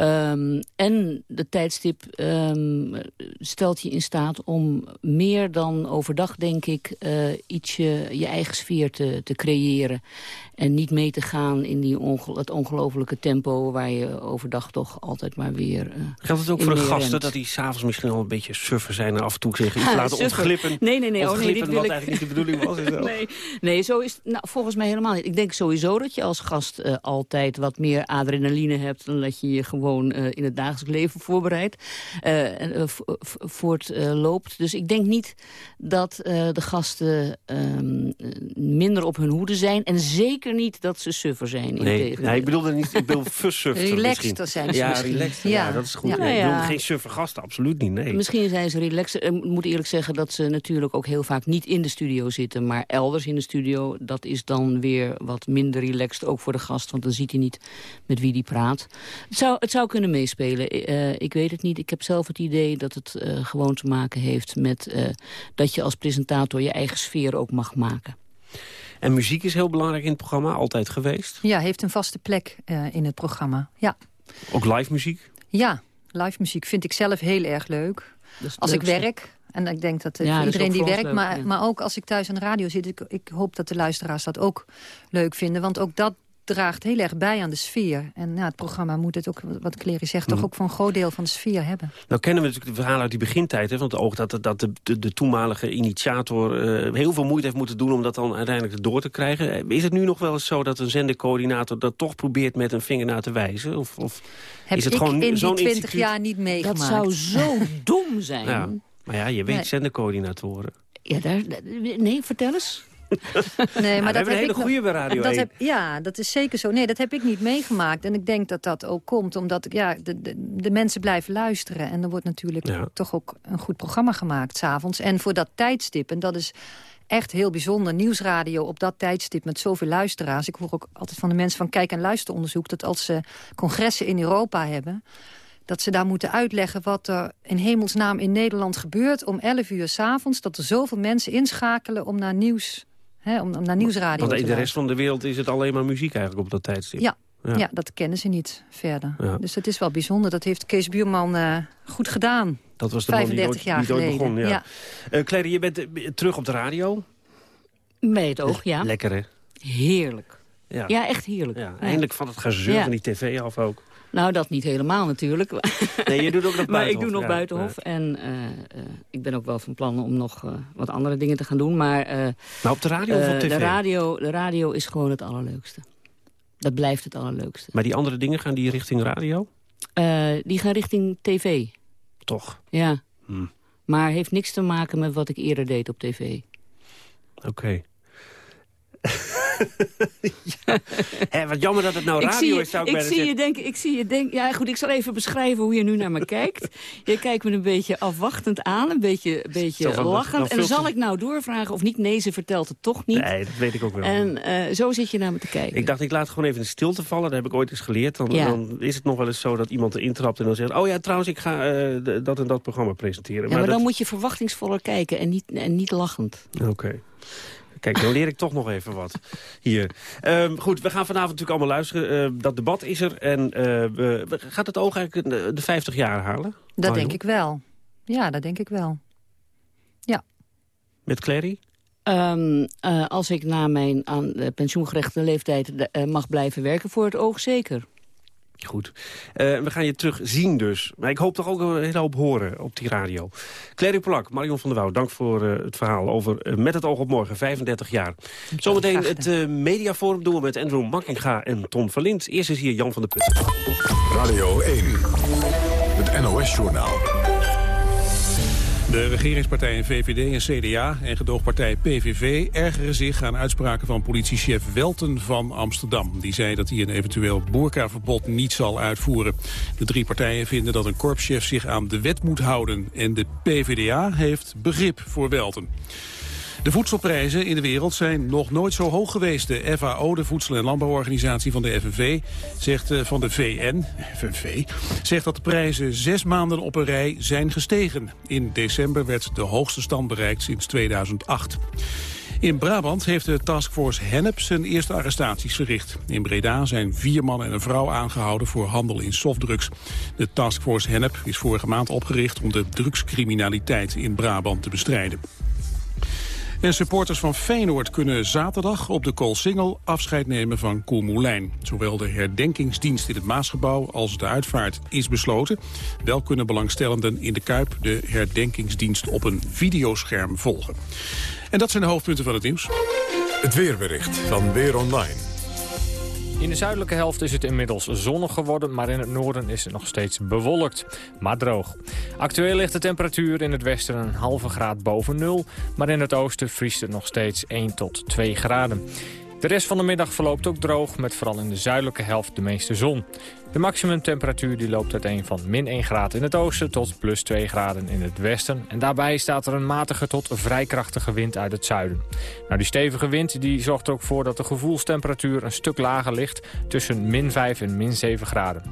Um, en de tijdstip um, stelt je in staat om meer dan overdag, denk ik, ietsje je eigen sfeer te, te creëren. En niet mee te gaan in die onge het ongelofelijke tempo... waar je overdag toch altijd maar weer uh, Geldt het ook voor de gasten rent. dat die s'avonds misschien al een beetje suffer zijn... en af en toe zich iets laten ontglippen? Nee, nee, nee. Oh, nee dit wil wat ik... eigenlijk niet de bedoeling was. nee, nee, zo is het nou, volgens mij helemaal niet. Ik denk sowieso dat je als gast uh, altijd wat meer adrenaline hebt... dan dat je je gewoon uh, in het dagelijks leven voorbereidt, voortloopt. dus ik denk niet dat de gasten ehm, minder op hun hoede zijn... en zeker zeker niet dat ze suffer zijn. Nee, nee ik bedoel niet. Ik bedoel fussuffer Relaxed zijn ze ja. Relaxed, ja. ja. dat is goed. Ja, nee, ik bedoel geen suffer gasten, absoluut niet. Nee. Misschien zijn ze relaxed. Ik moet eerlijk zeggen dat ze natuurlijk ook heel vaak niet in de studio zitten... maar elders in de studio. Dat is dan weer wat minder relaxed, ook voor de gast. Want dan ziet hij niet met wie die praat. Het zou, het zou kunnen meespelen. Uh, ik weet het niet. Ik heb zelf het idee dat het uh, gewoon te maken heeft met... Uh, dat je als presentator je eigen sfeer ook mag maken. En muziek is heel belangrijk in het programma, altijd geweest? Ja, heeft een vaste plek uh, in het programma, ja. Ook live muziek? Ja, live muziek vind ik zelf heel erg leuk. Als ik werk, en ik denk dat ja, iedereen die werkt, leuk, maar, ja. maar ook als ik thuis aan de radio zit... Ik, ik hoop dat de luisteraars dat ook leuk vinden. Want ook dat draagt heel erg bij aan de sfeer. En nou, het programma moet het ook, wat Clary zegt, toch ook voor een groot deel van de sfeer hebben. Nou kennen we natuurlijk de verhalen uit die begintijd hè, van het oog... dat, dat de, de, de toenmalige initiator uh, heel veel moeite heeft moeten doen... om dat dan uiteindelijk door te krijgen. Is het nu nog wel eens zo dat een zendercoördinator... dat toch probeert met een vinger naar te wijzen? Of, of Heb is het ik gewoon in die 20 instituut? jaar niet meegemaakt. Dat zou zo dom zijn. Ja. Maar ja, je weet nee. zendercoördinatoren. Ja, daar, nee, vertel eens. Nee, maar ja, dat een hele goede bij Radio dat 1. heb, Ja, dat is zeker zo. Nee, dat heb ik niet meegemaakt. En ik denk dat dat ook komt omdat ja, de, de, de mensen blijven luisteren. En er wordt natuurlijk ja. toch ook een goed programma gemaakt s'avonds. En voor dat tijdstip, en dat is echt heel bijzonder. Nieuwsradio op dat tijdstip met zoveel luisteraars. Ik hoor ook altijd van de mensen van kijk- en luisteronderzoek... dat als ze congressen in Europa hebben dat ze daar moeten uitleggen wat er in hemelsnaam in Nederland gebeurt... om 11 uur s'avonds, dat er zoveel mensen inschakelen om naar nieuws... Hè, om, om naar nieuwsradio Want te in de rest van de wereld is het alleen maar muziek eigenlijk op dat tijdstip. Ja, ja. ja dat kennen ze niet verder. Ja. Dus het is wel bijzonder. Dat heeft Kees Buurman uh, goed gedaan. Dat was de 35 man die jaar ooit, die geleden. begon, ja. ja. Uh, Claire, je bent uh, terug op de radio. Bij het oog, ja. Lekker, hè? Heerlijk. Ja, ja echt heerlijk. Ja, eindelijk van het gezeur Ja. van die tv af ook. Nou, dat niet helemaal natuurlijk. Nee, je doet ook nog maar ik buitenhof, doe nog ja. buitenhof. En eh, eh, ik ben ook wel van plan om nog eh, wat andere dingen te gaan doen. Maar, Maar op de radio of op tv? de, radio, de radio is gewoon het allerleukste. Dat blijft het allerleukste. Maar die andere dingen gaan die richting radio? Die gaan richting tv. Toch? Ja. Hm. Maar heeft niks te maken met wat ik eerder deed op tv. Oké. Hé, wat jammer dat het nou radio je, is, zou ik, ik, zie je denken, ik zie je denken... Ja, goed, ik zal even beschrijven hoe je nu naar me kijkt. Je kijkt me een beetje afwachtend aan, een beetje, een beetje Zo van, dan lachend. En zal ik nou doorvragen of niet? Nee, ze vertelt het toch niet. Nee, dat weet ik ook wel. En eh, zo zit je naar me te kijken. Ik dacht, ik laat gewoon even in stilte vallen. Dat heb ik ooit eens geleerd. Dan, Ja. dan is het nog wel eens zo dat iemand erin trapt en dan zegt... oh ja, trouwens, ik ga eh, dat en dat programma presenteren. ja, maar dat- dan moet je verwachtingsvoller kijken en niet, en niet lachend. Oké. Kijk, dan leer ik toch nog even wat hier. Ehm, goed, we gaan vanavond natuurlijk allemaal luisteren. Ehm, dat debat is er. En eh, we- we- gaat het oog eigenlijk de, de 50 jaar halen? Dat denk ik wel. Ja, dat denk ik wel. Met Clary? Ehm, eh, als ik na mijn aan de pensioengerechte leeftijd eh, mag blijven werken voor het oog, zeker. Goed. Eh, we gaan je terug zien dus. Maar ik hoop toch ook een hele hoop horen op die radio. Clary Polak, Marion van der Wouw, dank voor eh, het verhaal over eh, Met het oog op morgen, 35 jaar. Zometeen het eh, mediaforum doen we met Andrew Makkinga en Tom Verlind. Eerst is hier Jan van der Putten. Radio 1, het NOS-journaal. De regeringspartijen VVD en CDA en gedoogpartij PVV ergeren zich aan uitspraken van politiechef Welten van Amsterdam. Die zei dat hij een eventueel boerkaverbod niet zal uitvoeren. De drie partijen vinden dat een korpschef zich aan de wet moet houden. En de PvdA heeft begrip voor Welten. De voedselprijzen in de wereld zijn nog nooit zo hoog geweest. De FAO, de Voedsel- en Landbouworganisatie van de FNV, zegt eh, van de VN, FNV, zegt dat de prijzen zes maanden op een rij zijn gestegen. In december werd de hoogste stand bereikt sinds 2008. In Brabant heeft de taskforce Hennep zijn eerste arrestaties verricht. In Breda zijn vier mannen en een vrouw aangehouden voor handel in softdrugs. De taskforce Hennep is vorige maand opgericht om de drugscriminaliteit in Brabant te bestrijden. En supporters van Feyenoord kunnen zaterdag op de Koolsingel afscheid nemen van Koen Moulijn. Zowel de herdenkingsdienst in het Maasgebouw als de uitvaart is besloten. Wel kunnen belangstellenden in de Kuip de herdenkingsdienst op een videoscherm volgen. En dat zijn de hoofdpunten van het nieuws. Het weerbericht van Weer Online. In de zuidelijke helft is het inmiddels zonnig geworden, maar in het noorden is het nog steeds bewolkt, maar droog. Actueel ligt de temperatuur in het westen een halve graad boven nul, maar in het oosten vriest het nog steeds 1 tot 2 graden. De rest van de middag verloopt ook droog, met vooral in de zuidelijke helft de meeste zon. De maximumtemperatuur die loopt uiteen van min 1 graad in het oosten tot plus 2 graden in het westen. En daarbij staat er een matige tot vrij krachtige wind uit het zuiden. Nou, die stevige wind die zorgt er ook voor dat de gevoelstemperatuur een stuk lager ligt... tussen min 5 en min 7 graden.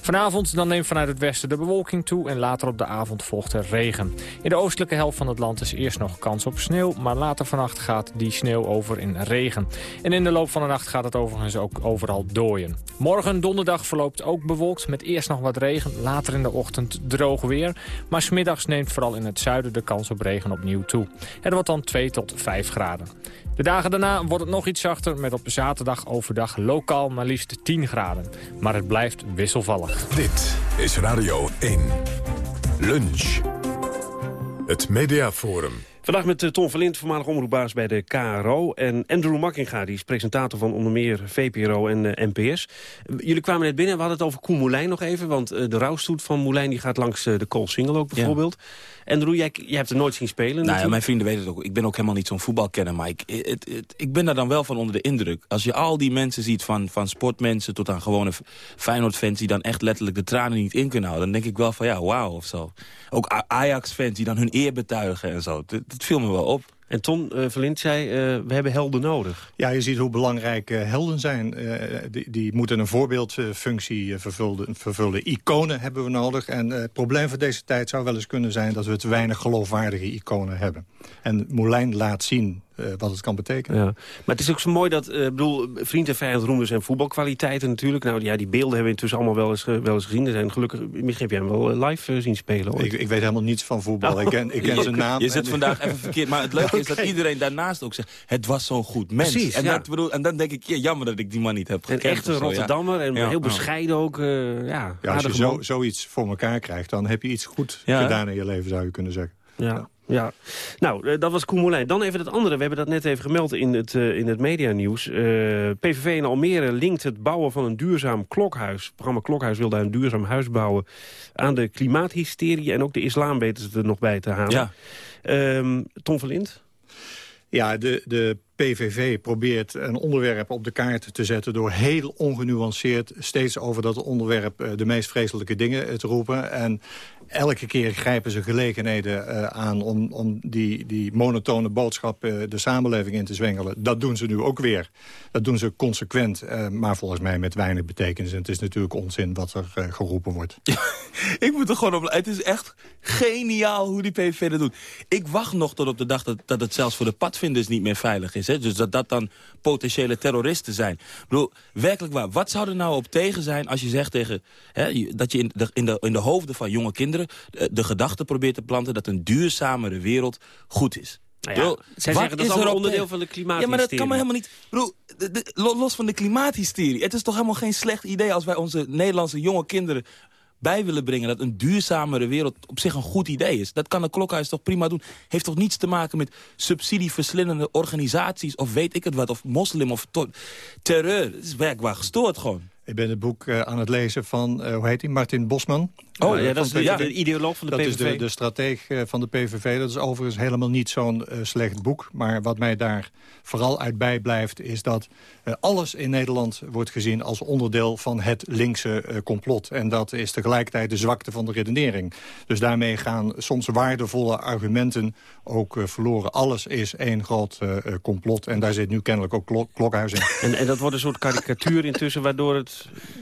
Vanavond dan neemt vanuit het westen de bewolking toe... en later op de avond volgt er regen. In de oostelijke helft van het land is eerst nog kans op sneeuw... maar later vannacht gaat die sneeuw over in regen. En in de loop van de nacht gaat het overigens ook overal dooien. Morgen donderdag verloopt ook bewolkt met eerst nog wat regen. Later in de ochtend droog weer. Maar smiddags neemt vooral in het zuiden de kans op regen opnieuw toe. Het wordt dan 2 tot 5 graden. De dagen daarna wordt het nog iets zachter met op zaterdag overdag lokaal maar liefst 10 graden. Maar het blijft wisselvallig. Dit is Radio 1. Lunch. Het Mediaforum. Vandaag met eh, Tom Verlind, voormalig omroepbaas bij de KRO. En Andrew Makkinga, die is presentator van onder meer VPRO en eh, NPS. Eh, Jullie kwamen net binnen, we hadden het over Koen Moulijn nog even. Want de rouwstoet van Moulijn die gaat langs eh, de Koolsingel ook bijvoorbeeld. Andrew, jij, jij hebt hem nooit zien spelen Nou ja, mijn vrienden weten het ook. Ik ben ook helemaal niet zo'n voetbalkenner. Maar ik, het, het- ik ben daar dan wel van onder de indruk. Als je al die mensen ziet, van, van sportmensen tot aan gewone Feyenoord-fans... die dan echt letterlijk de tranen niet in kunnen houden... dan denk ik wel van ja, wauw of zo. Ook Ajax-fans die dan hun eer betuigen en zo. Dat, viel me wel op. En Ton uh, Verlind zei, uh, we hebben helden nodig. Ja, je ziet hoe belangrijk uh, helden zijn. Uh, die, die, moeten een voorbeeldfunctie vervullen, vervullen. Iconen hebben we nodig. En het probleem van deze tijd zou wel eens kunnen zijn... dat we te weinig geloofwaardige iconen hebben. En Moulijn laat zien wat het kan betekenen. Ja. Maar het is ook zo mooi dat, uh, bedoel, vriend en vijand roemen zijn voetbalkwaliteiten natuurlijk. Nou ja, die beelden hebben we intussen allemaal wel eens, wel eens gezien. Er zijn gelukkig, misschien heb jij hem wel live zien spelen. Ik, ik, weet helemaal niets van voetbal. Oh. Ik ken, ik ken je, zijn naam. Je zit vandaag even verkeerd, maar het leuke okay. is dat iedereen daarnaast ook zegt... het was zo'n goed mens. Precies, en, ja. dat, bedoel, en dan denk ik, ja, jammer dat ik die man niet heb gekend. Een echte Rotterdammer ja. en ja. heel bescheiden ook. Uh, ja, ja, als je zo, zoiets voor elkaar krijgt, dan heb je iets goed ja. gedaan in je leven, zou je kunnen zeggen. Ja. Ja, nou, uh, dat was Koen. Dan even het andere. We hebben dat net even gemeld in het, uh, in het medianieuws. Uh, PVV in Almere linkt het bouwen van een duurzaam klokhuis. Het programma Klokhuis wil daar een duurzaam huis bouwen... aan de klimaathysterie en ook de islam weten ze er nog bij te halen. Ja. Um, Tom Verlind? Ja, de, de PVV probeert een onderwerp op de kaart te zetten... door heel ongenuanceerd steeds over dat onderwerp eh, de meest vreselijke dingen eh, te roepen. En elke keer grijpen ze gelegenheden uh, aan om, om die, die monotone boodschap uh, de samenleving in te zwengelen. Dat doen ze nu ook weer. Dat doen ze consequent, maar volgens mij met weinig betekenis. En het is natuurlijk onzin wat er geroepen wordt. ik moet er gewoon op... Het is echt geniaal hoe die PVV dat doet. Ik wacht nog tot op de dag dat, dat het zelfs voor de padvinders niet meer veilig is. Hè? Dus dat dat dan potentiële terroristen zijn. Ik bedoel, werkelijk waar. Wat zou er nou op tegen zijn als je zegt tegen... Hè, dat je in de, in, de, in de hoofden van jonge kinderen de, de gedachte probeert te planten... dat een duurzamere wereld goed is. Nou ja, zij zeggen dat is allemaal onderdeel van de klimaathysterie. Ja, maar dat kan maar helemaal niet. De, de, los van de klimaathysterie. Het is toch helemaal geen slecht idee als wij onze Nederlandse jonge kinderen bij willen brengen... dat een duurzamere wereld op zich een goed idee is. Dat kan de Klokhuis toch prima doen. Heeft toch niets te maken met subsidieverslindende organisaties... of weet ik het wat, of moslim of terreur. Het is werkbaar gestoord gewoon. Ik ben het boek uh, aan het lezen van, uh, hoe heet hij, Martin Bosman. Oh, ja, dat is de, ja, de, ideoloog van de dat PVV. Dat is de, de strateeg van de PVV. Dat is overigens helemaal niet zo'n slecht boek. Maar wat mij daar vooral uit bijblijft... is dat alles in Nederland wordt gezien als onderdeel van het linkse complot. En dat is tegelijkertijd de zwakte van de redenering. Dus daarmee gaan soms waardevolle argumenten ook verloren. Alles is één groot complot. En daar zit nu kennelijk ook klok, Klokhuis in. En, en dat wordt een soort karikatuur intussen... waardoor het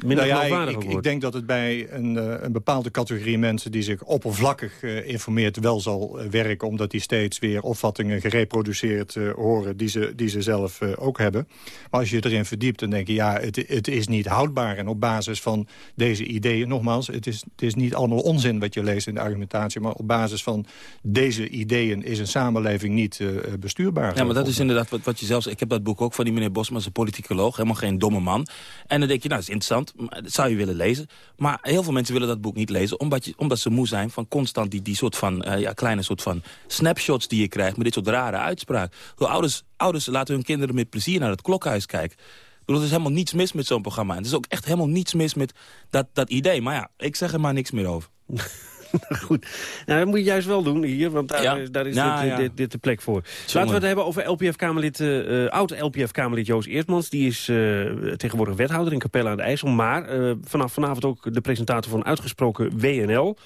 minder nou ja, ik, ik, ik, denk dat het bij een, uh, een bepaalde categorie mensen... die zich oppervlakkig uh, informeert wel zal uh, werken... omdat die steeds weer opvattingen gereproduceerd horen... die ze, die ze zelf ook hebben. Maar als je erin verdiept, dan denk je... ja, het, het is niet houdbaar. En op basis van deze ideeën, nogmaals... Het is, het is niet allemaal onzin wat je leest in de argumentatie... maar op basis van deze ideeën is een samenleving niet bestuurbaar. Ja, maar dat is inderdaad wat, wat je zelfs... Ik heb dat boek ook van die meneer Bosman, een politicoloog. Helemaal geen domme man. En dan denk je, nou, is interessant, dat zou je willen lezen. Maar heel veel mensen willen dat boek niet lezen... omdat, je, omdat ze moe zijn van constant die, die soort van, uh, ja, kleine soort van snapshots die je krijgt... met dit soort rare uitspraken. Ouders, ouders laten hun kinderen met plezier naar het klokhuis kijken. Er is helemaal niets mis met zo'n programma. En er is ook echt helemaal niets mis met dat, dat idee. Maar ja, ik zeg er maar niks meer over. Goed. Nou, dat moet je juist wel doen hier, want daar, is, daar is nou, dit, dit, dit, de plek voor. Laten we het hebben over LPF-Kamerlid, uh, oud-LPF-Kamerlid Joost Eertmans. Die is uh, tegenwoordig wethouder in Capelle aan de IJssel. Maar uh, vanaf vanavond ook de presentator van uitgesproken WNL.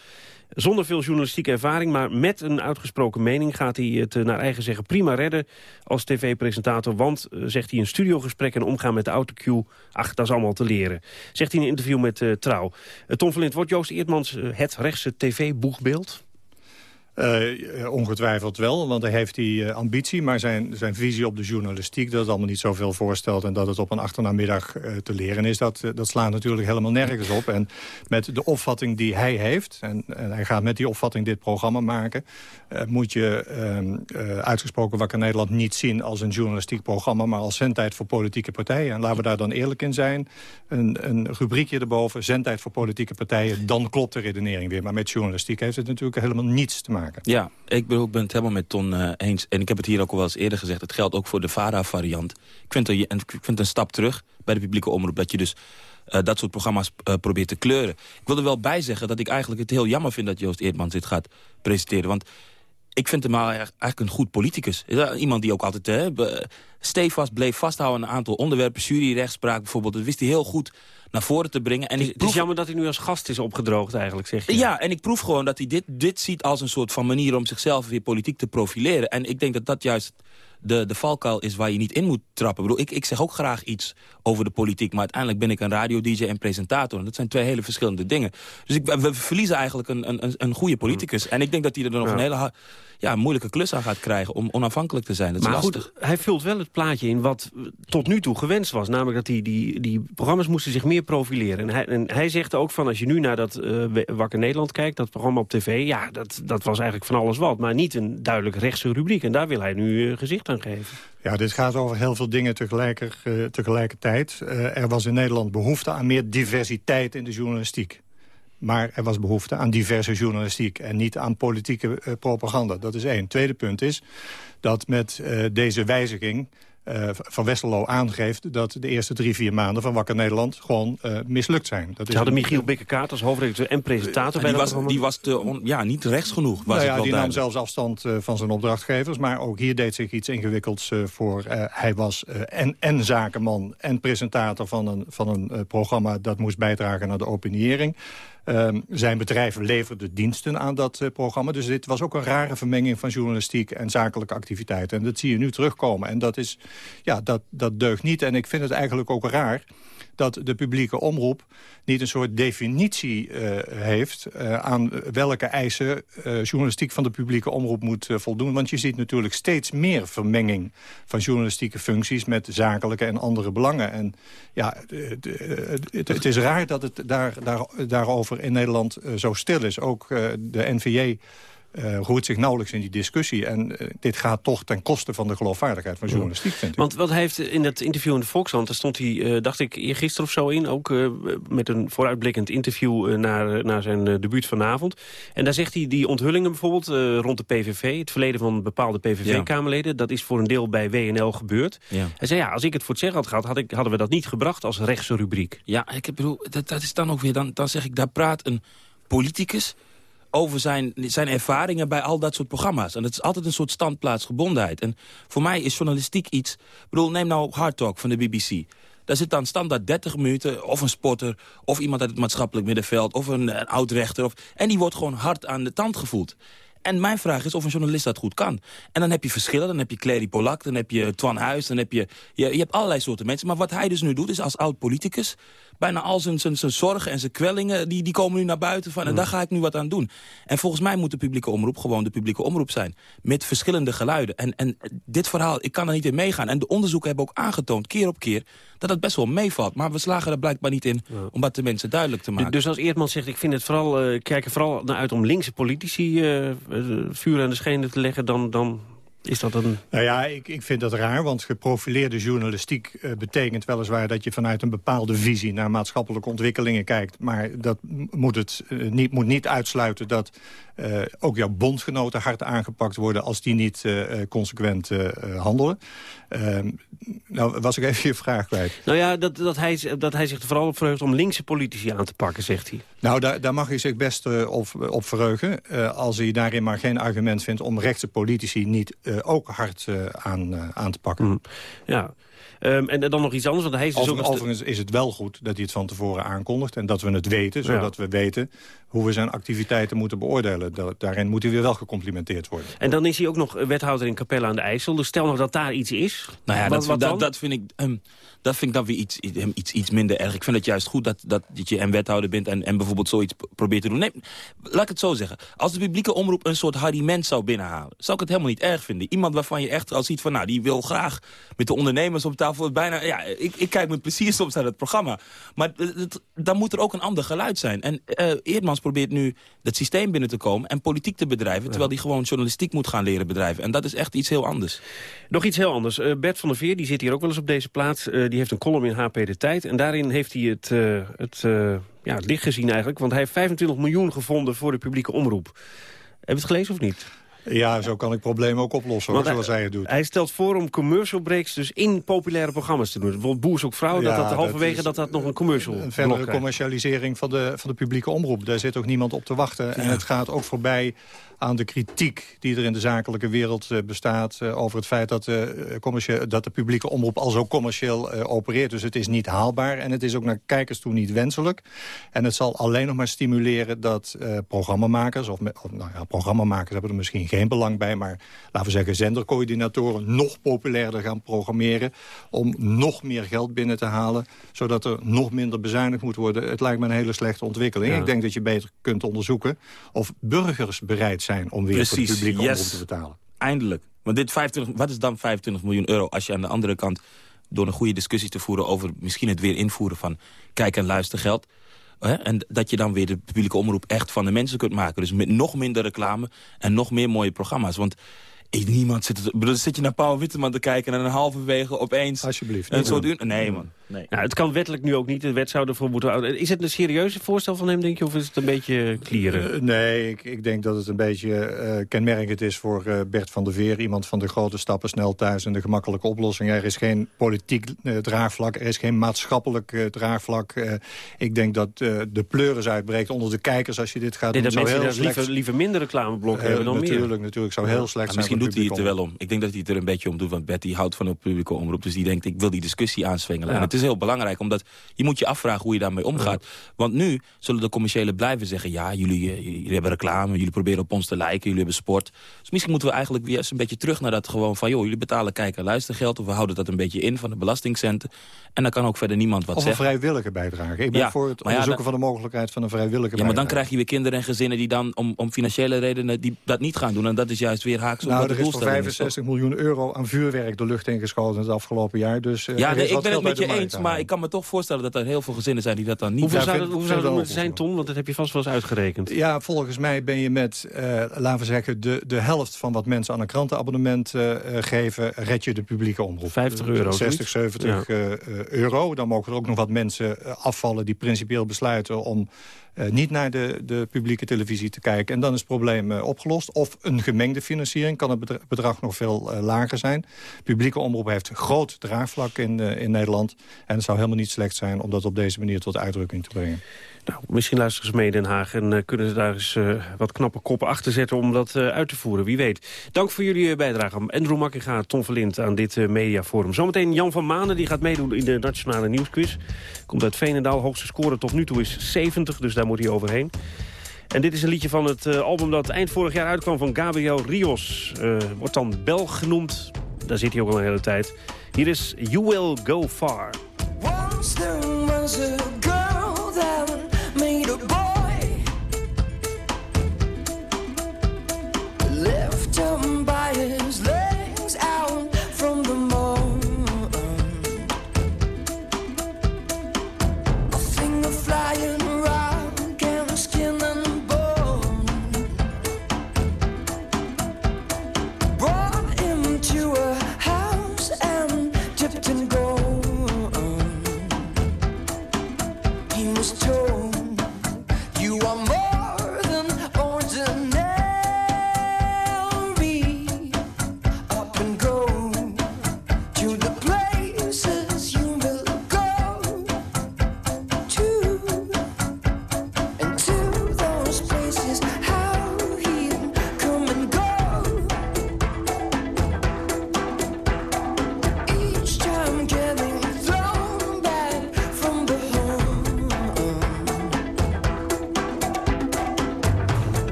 Zonder veel journalistieke ervaring, maar met een uitgesproken mening... gaat hij het naar eigen zeggen prima redden als tv-presentator. Want, zegt hij, een studiogesprek en omgaan met de autocue... ach, dat is allemaal te leren. Zegt hij in een interview met uh, Trouw. Tom Verlind, wordt Joost Eertmans het rechtse tv-boegbeeld? Uh, ongetwijfeld wel, want hij heeft die uh, ambitie. Maar zijn, zijn visie op de journalistiek, dat het allemaal niet zoveel voorstelt... en dat het op een achternaamiddag uh, te leren is, dat, dat slaat natuurlijk helemaal nergens op. En met de opvatting die hij heeft, en, en hij gaat met die opvatting dit programma maken... moet je ehm, uitgesproken Wakker Nederland niet zien als een journalistiek programma... maar als zendtijd voor politieke partijen. En laten we daar dan eerlijk in zijn. Een, een rubriekje erboven, zendtijd voor politieke partijen... dan klopt de redenering weer. Maar met journalistiek heeft het natuurlijk helemaal niets te maken. Ja, ik ben, ik ben het helemaal met Ton uh, eens. En ik heb het hier ook al wel eens eerder gezegd. Het geldt ook voor de VARA-variant. Ik, vind het, ik vind een stap terug bij de publieke omroep. Dat je dus uh, dat soort programma's uh, probeert te kleuren. Ik wil er wel bij zeggen dat ik eigenlijk het heel jammer vind... dat Joost Eerdmans dit gaat presenteren. Want ik vind hem eigenlijk een goed politicus. Iemand die ook altijd uh, stevast bleef vasthouden... aan een aantal onderwerpen, juryrechtspraak bijvoorbeeld. Dat wist hij heel goed naar voren te brengen. En het, is, proef... het is jammer dat hij nu als gast is opgedroogd eigenlijk, zeg je. Ja, en ik proef gewoon dat hij dit, dit ziet als een soort van manier... om zichzelf weer politiek te profileren. En ik denk dat dat juist de, de valkuil is waar je niet in moet trappen. Ik, bedoel, ik, ik zeg ook graag iets over de politiek... maar uiteindelijk ben ik een radio-dj en presentator. En dat zijn twee hele verschillende dingen. Dus ik, we verliezen eigenlijk een, een, een goede politicus. En ik denk dat hij er nog een hele ja, moeilijke klus aan gaat krijgen... om onafhankelijk te zijn. Dat is maar lastig. goed, hij vult wel het plaatje in wat tot nu toe gewenst was. Namelijk dat die, die, die programma's moesten zich meer profileren. En hij, en hij zegt ook van als je nu naar dat uh, Wakker Nederland kijkt... dat programma op tv, ja, dat, dat was eigenlijk van alles wat. Maar niet een duidelijk rechtse rubriek. En daar wil hij nu uh, gezicht aan geven. Ja, dit gaat over heel veel dingen tegelijker, uh, tegelijkertijd. er was in Nederland behoefte aan meer diversiteit in de journalistiek. Maar er was behoefte aan diverse journalistiek en niet aan politieke uh, propaganda. Dat is één. Tweede punt is dat met uh, deze wijziging uh, Van Westerlo aangeeft... dat de eerste drie, vier maanden van Wakker Nederland gewoon uh, mislukt zijn. Dat Ze hadden Michiel Bikkekaart als hoofdredacteur en presentator bij die was, die was te ja, niet rechts genoeg. Was nou ja, die nam zelfs afstand uh, van zijn opdrachtgevers. Maar ook hier deed zich iets ingewikkelds voor. hij was en, en zakenman en presentator van een, van een programma... dat moest bijdragen naar de opiniëring. Um, zijn bedrijf leverde diensten aan dat uh, programma. Dus dit was ook een rare vermenging van journalistiek en zakelijke activiteiten. En dat zie je nu terugkomen. En dat, is, ja, dat, dat deugt niet. En ik vind het eigenlijk ook raar dat de publieke omroep niet een soort definitie uh, heeft... Uh, aan welke eisen uh, journalistiek van de publieke omroep moet voldoen. Want je ziet natuurlijk steeds meer vermenging van journalistieke functies... met zakelijke en andere belangen. En ja, het, het is raar dat het daar, daar, daarover in Nederland zo stil is. Ook de NVJ uh, roert zich nauwelijks in die discussie. En uh, dit gaat toch ten koste van de geloofwaardigheid van journalistiek, vind ik. Want wat hij heeft in dat interview in de Volkskrant... daar stond hij, uh, dacht ik, gisteren of zo in... ook met een vooruitblikkend interview naar, naar zijn debuut vanavond. En daar zegt hij die onthullingen bijvoorbeeld rond de PVV... het verleden van bepaalde PVV-kamerleden... Ja. dat is voor een deel bij WNL gebeurd. Ja. Hij zei, ja, als ik het voor het zeggen had gehad... Had ik, hadden we dat niet gebracht als rechtse rubriek. Ja, ik bedoel, dat, dat is dan ook weer... Dan, dan zeg ik, daar praat een politicus over zijn, zijn ervaringen bij al dat soort programma's. En het is altijd een soort standplaatsgebondenheid. En voor mij is journalistiek iets... Ik bedoel, neem nou Hard Talk van de BBC. Daar zit dan standaard 30 minuten, of een sporter... of iemand uit het maatschappelijk middenveld, of een, oud-rechter. Of, en die wordt gewoon hard aan de tand gevoeld. En mijn vraag is of een journalist dat goed kan. En dan heb je verschillen. Dan heb je Clary Polak, dan heb je Twan Huis, dan heb je, je... Je hebt allerlei soorten mensen. Maar wat hij dus nu doet, is als oud-politicus bijna al zijn, zijn, zijn zorgen en zijn kwellingen... Die, die komen nu naar buiten van, en mm. daar ga ik nu wat aan doen. En volgens mij moet de publieke omroep gewoon de publieke omroep zijn. Met verschillende geluiden. En, en dit verhaal, ik kan er niet in meegaan. En de onderzoeken hebben ook aangetoond, keer op keer... dat het best wel meevalt. Maar we slagen er blijkbaar niet in om dat de mensen duidelijk te maken. Dus als Eerdman zegt, ik vind het vooral, uh, kijk er vooral naar uit... om linkse politici uh, vuur aan de schenen te leggen... dan, dan is dat een... Nou ja, ik, ik vind dat raar, want geprofileerde journalistiek uh, betekent weliswaar dat je vanuit een bepaalde visie naar maatschappelijke ontwikkelingen kijkt. Maar dat moet, het, uh, niet, moet niet uitsluiten dat uh, ook jouw bondgenoten hard aangepakt worden als die niet consequent handelen. Ehm, nou, was ik even je vraag kwijt. Nou ja, dat, dat, hij, dat hij zich er vooral op verheugt om linkse politici aan te pakken, zegt hij. Nou, daar, daar mag hij zich best op, op verheugen. als hij daarin maar geen argument vindt om rechtse politici niet ook hard uh, aan, uh, aan te pakken. Mm. Ja. Um, en dan nog iets anders, want hij is dus Over, Overigens is het wel goed dat hij het van tevoren aankondigt... en dat we het weten, zodat we weten hoe we zijn activiteiten moeten beoordelen. daarin moet hij weer wel gecomplimenteerd worden. En dan is hij ook nog wethouder in Capelle aan de IJssel. Dus stel nog dat daar iets is. Nou ja, dat, dat, dat, vind ik... Um, dat vind ik dan weer iets, iets, iets minder erg. Ik vind het juist goed dat, dat, dat je en wethouder bent... En, en bijvoorbeeld zoiets probeert te doen. Nee, laat ik het zo zeggen. Als de publieke omroep een soort Harry Mens zou binnenhalen... zou ik het helemaal niet erg vinden. Iemand waarvan je echt al ziet van... nou, die wil graag met de ondernemers op tafel... bijna, ja, ik, ik kijk met plezier soms naar het programma. Maar het, dan moet er ook een ander geluid zijn. En uh, Eerdmans probeert nu het systeem binnen te komen... en politiek te bedrijven... terwijl die gewoon journalistiek moet gaan leren bedrijven. En dat is echt iets heel anders. Nog iets heel anders. Uh, Bert van der Veer, die zit hier ook wel eens op deze plaats... Uh, die heeft een column in HP De Tijd. En daarin heeft hij het, uh, het, uh, ja, het licht gezien eigenlijk. Want hij heeft 25 miljoen gevonden voor de publieke omroep. Heb je het gelezen of niet? Ja, zo kan ik problemen ook oplossen, hoor, zoals hij het doet. Hij stelt voor om commercial breaks dus in populaire programma's te doen. Bijvoorbeeld Boer ook vrouw, ja, dat dat halverwege dat, dat, nog een commercial Een verdere commercialisering van de, van de publieke omroep. Daar zit ook niemand op te wachten. Ja. En het gaat ook voorbij aan de kritiek die er in de zakelijke wereld uh, bestaat... Uh, over het feit dat, uh, dat de publieke omroep al zo commercieel opereert. Dus het is niet haalbaar en het is ook naar kijkers toe niet wenselijk. En het zal alleen nog maar stimuleren dat programmamakers... of, of nou ja, programmamakers hebben er misschien geen belang bij... maar laten we zeggen zendercoördinatoren nog populairder gaan programmeren... om nog meer geld binnen te halen... zodat er nog minder bezuinigd moet worden. Het lijkt me een hele slechte ontwikkeling. Ja. Ik denk dat je beter kunt onderzoeken of burgers bereid zijn om weer Precies, voor de publieke yes. te betalen. Eindelijk. Want dit 25, wat is dan 25 miljoen euro als je aan de andere kant... door een goede discussie te voeren over misschien het weer invoeren van kijk- en luistergeld... Hè? En dat je dan weer de publieke omroep echt van de mensen kunt maken. Dus met nog minder reclame en nog meer mooie programma's. Want niemand zit... Er, zit je naar Paul Witteman te kijken en dan halverwege opeens... Alsjeblieft. Een soort, nee man. Nou, het kan wettelijk nu ook niet. De wet zou ervoor moeten... Is het een serieuze voorstel van hem, denk je? Of is het een beetje klieren? Uh, nee, ik, ik, denk dat het een beetje uh, kenmerkend is voor uh, Bert van der Veer. Iemand van de grote stappen snel thuis en de gemakkelijke oplossing. Er is geen politiek draagvlak, er is geen maatschappelijk draagvlak. ik denk dat de pleuris uitbreekt onder de kijkers als je dit gaat nee, doen. Dat mensen heel liever, liever minder reclameblok hebben dan natuurlijk, meer. Natuurlijk, zou heel slecht zijn Misschien doet hij het er wel om. Ik denk dat hij het er een beetje om doet, want Betty houdt van een publieke omroep. Dus die denkt, ik wil die discussie aanswengelen. Ja. Is heel belangrijk, omdat je moet je afvragen hoe je daarmee omgaat. Ja. Want nu zullen de commerciële blijven zeggen... ja, jullie, jullie hebben reclame, jullie proberen op ons te lijken, jullie hebben sport. Dus misschien moeten we eigenlijk weer eens een beetje terug naar dat gewoon van... joh, jullie betalen kijk- en luistergeld... of we houden dat een beetje in van de belastingcenten. En dan kan ook verder niemand wat of zeggen. Of een vrijwillige bijdrage. Ik ben ja, voor het onderzoeken van de mogelijkheid van een vrijwillige Ja, maar dan krijg je weer kinderen en gezinnen... die dan om, om financiële redenen die dat niet gaan doen. En dat is juist weer haaks op nou, de er is voor doelstelling 65 miljoen euro aan vuurwerk de lucht ingeschoten het afgelopen jaar. Dus, uh, ja, nee, ik ben het met je eens, maar ik kan me toch voorstellen dat er heel veel gezinnen zijn die dat dan niet Hoeveel doen. zou dat, hoeveel zou dat moeten zijn, Ton? Want dat heb je vast wel eens uitgerekend. Ja, volgens mij ben je met, uh, laten we zeggen, de, de helft van wat mensen aan een krantenabonnement uh, geven, red je de publieke omroep. 50 euro. 60, 70 ja. euro. Dan mogen er ook nog wat mensen afvallen die principieel besluiten om uh, niet naar de, de publieke televisie te kijken. En dan is het probleem uh, opgelost. Of een gemengde financiering kan het bedrag, nog veel uh, lager zijn. Publieke omroep heeft groot draagvlak in, in Nederland. En het zou helemaal niet slecht zijn om dat op deze manier tot uitdrukking te brengen. Nou, misschien luisteren ze mee in Den Haag en kunnen ze daar eens wat knappe koppen achter zetten om dat uit te voeren. Wie weet. Dank voor jullie bijdrage. Andrew Makkinga, Ton Verlind aan dit mediaforum. Zometeen Jan van Manen, die gaat meedoen in de Nationale Nieuwsquiz. Komt uit Veenendaal. Hoogste score tot nu toe is 70, dus daar moet hij overheen. En dit is een liedje van het album dat eind vorig jaar uitkwam van Gabriel Rios. wordt dan Belg genoemd. Daar zit hij ook al een hele tijd. Hier is You Will Go Far.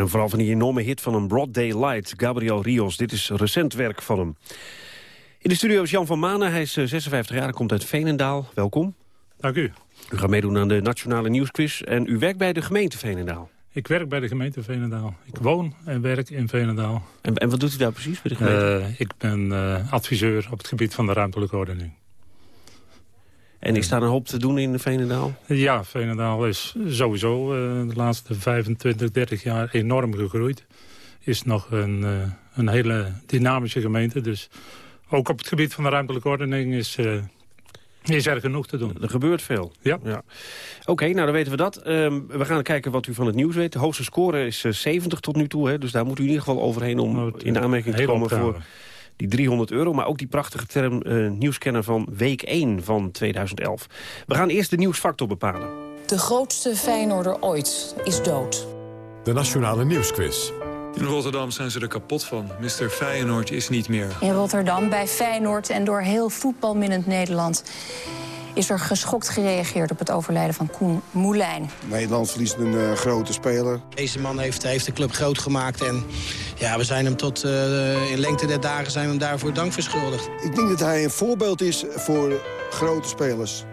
Hem vooral van die enorme hit van een Broad Daylight, Gabriel Rios. Dit is recent werk van hem. In de studio is Jan van Manen, hij is eh, 56 jaar, hij komt uit Veenendaal. Welkom. Dank u. U gaat meedoen aan de Nationale Nieuwsquiz en u werkt bij de gemeente Veenendaal. Ik werk bij de gemeente Veenendaal. Ik woon en werk in Veenendaal. En, en wat doet u daar precies bij de gemeente? Eh, ik ben eh, adviseur op het gebied van de ruimtelijke ordening. En is daar een hoop te doen in Veenendaal? Ja, Veenendaal is sowieso eh, de laatste 25, 30 jaar enorm gegroeid. Is nog een, eh, een hele dynamische gemeente. Dus ook op het gebied van de ruimtelijke ordening is, eh, is er genoeg te doen. Er gebeurt veel. Ja. ja. Oké, nou dan weten we dat. Ehm, we gaan kijken wat u van het nieuws weet. De hoogste score is eh, 70 tot nu toe. Hè, dus daar moet u in ieder geval overheen om in de aanmerking te komen voor die 300 euro. Maar ook die prachtige term eh, nieuwscanner van week 1 van 2011. We gaan eerst de nieuwsfactor bepalen. De grootste Feyenoorder ooit is dood. De Nationale Nieuwsquiz. In Rotterdam zijn ze er kapot van. Mr. Feyenoord is niet meer. In Rotterdam, bij Feyenoord en door heel voetbalminnend Nederland... is er geschokt gereageerd op het overlijden van Koen Moulijn. Nederland verliest een eh, grote speler. Deze man heeft, heeft de club groot gemaakt. En ja, we zijn hem tot eh, in lengte der dagen zijn we hem daarvoor dank verschuldigd. Ik denk dat hij een voorbeeld is voor grote spelers.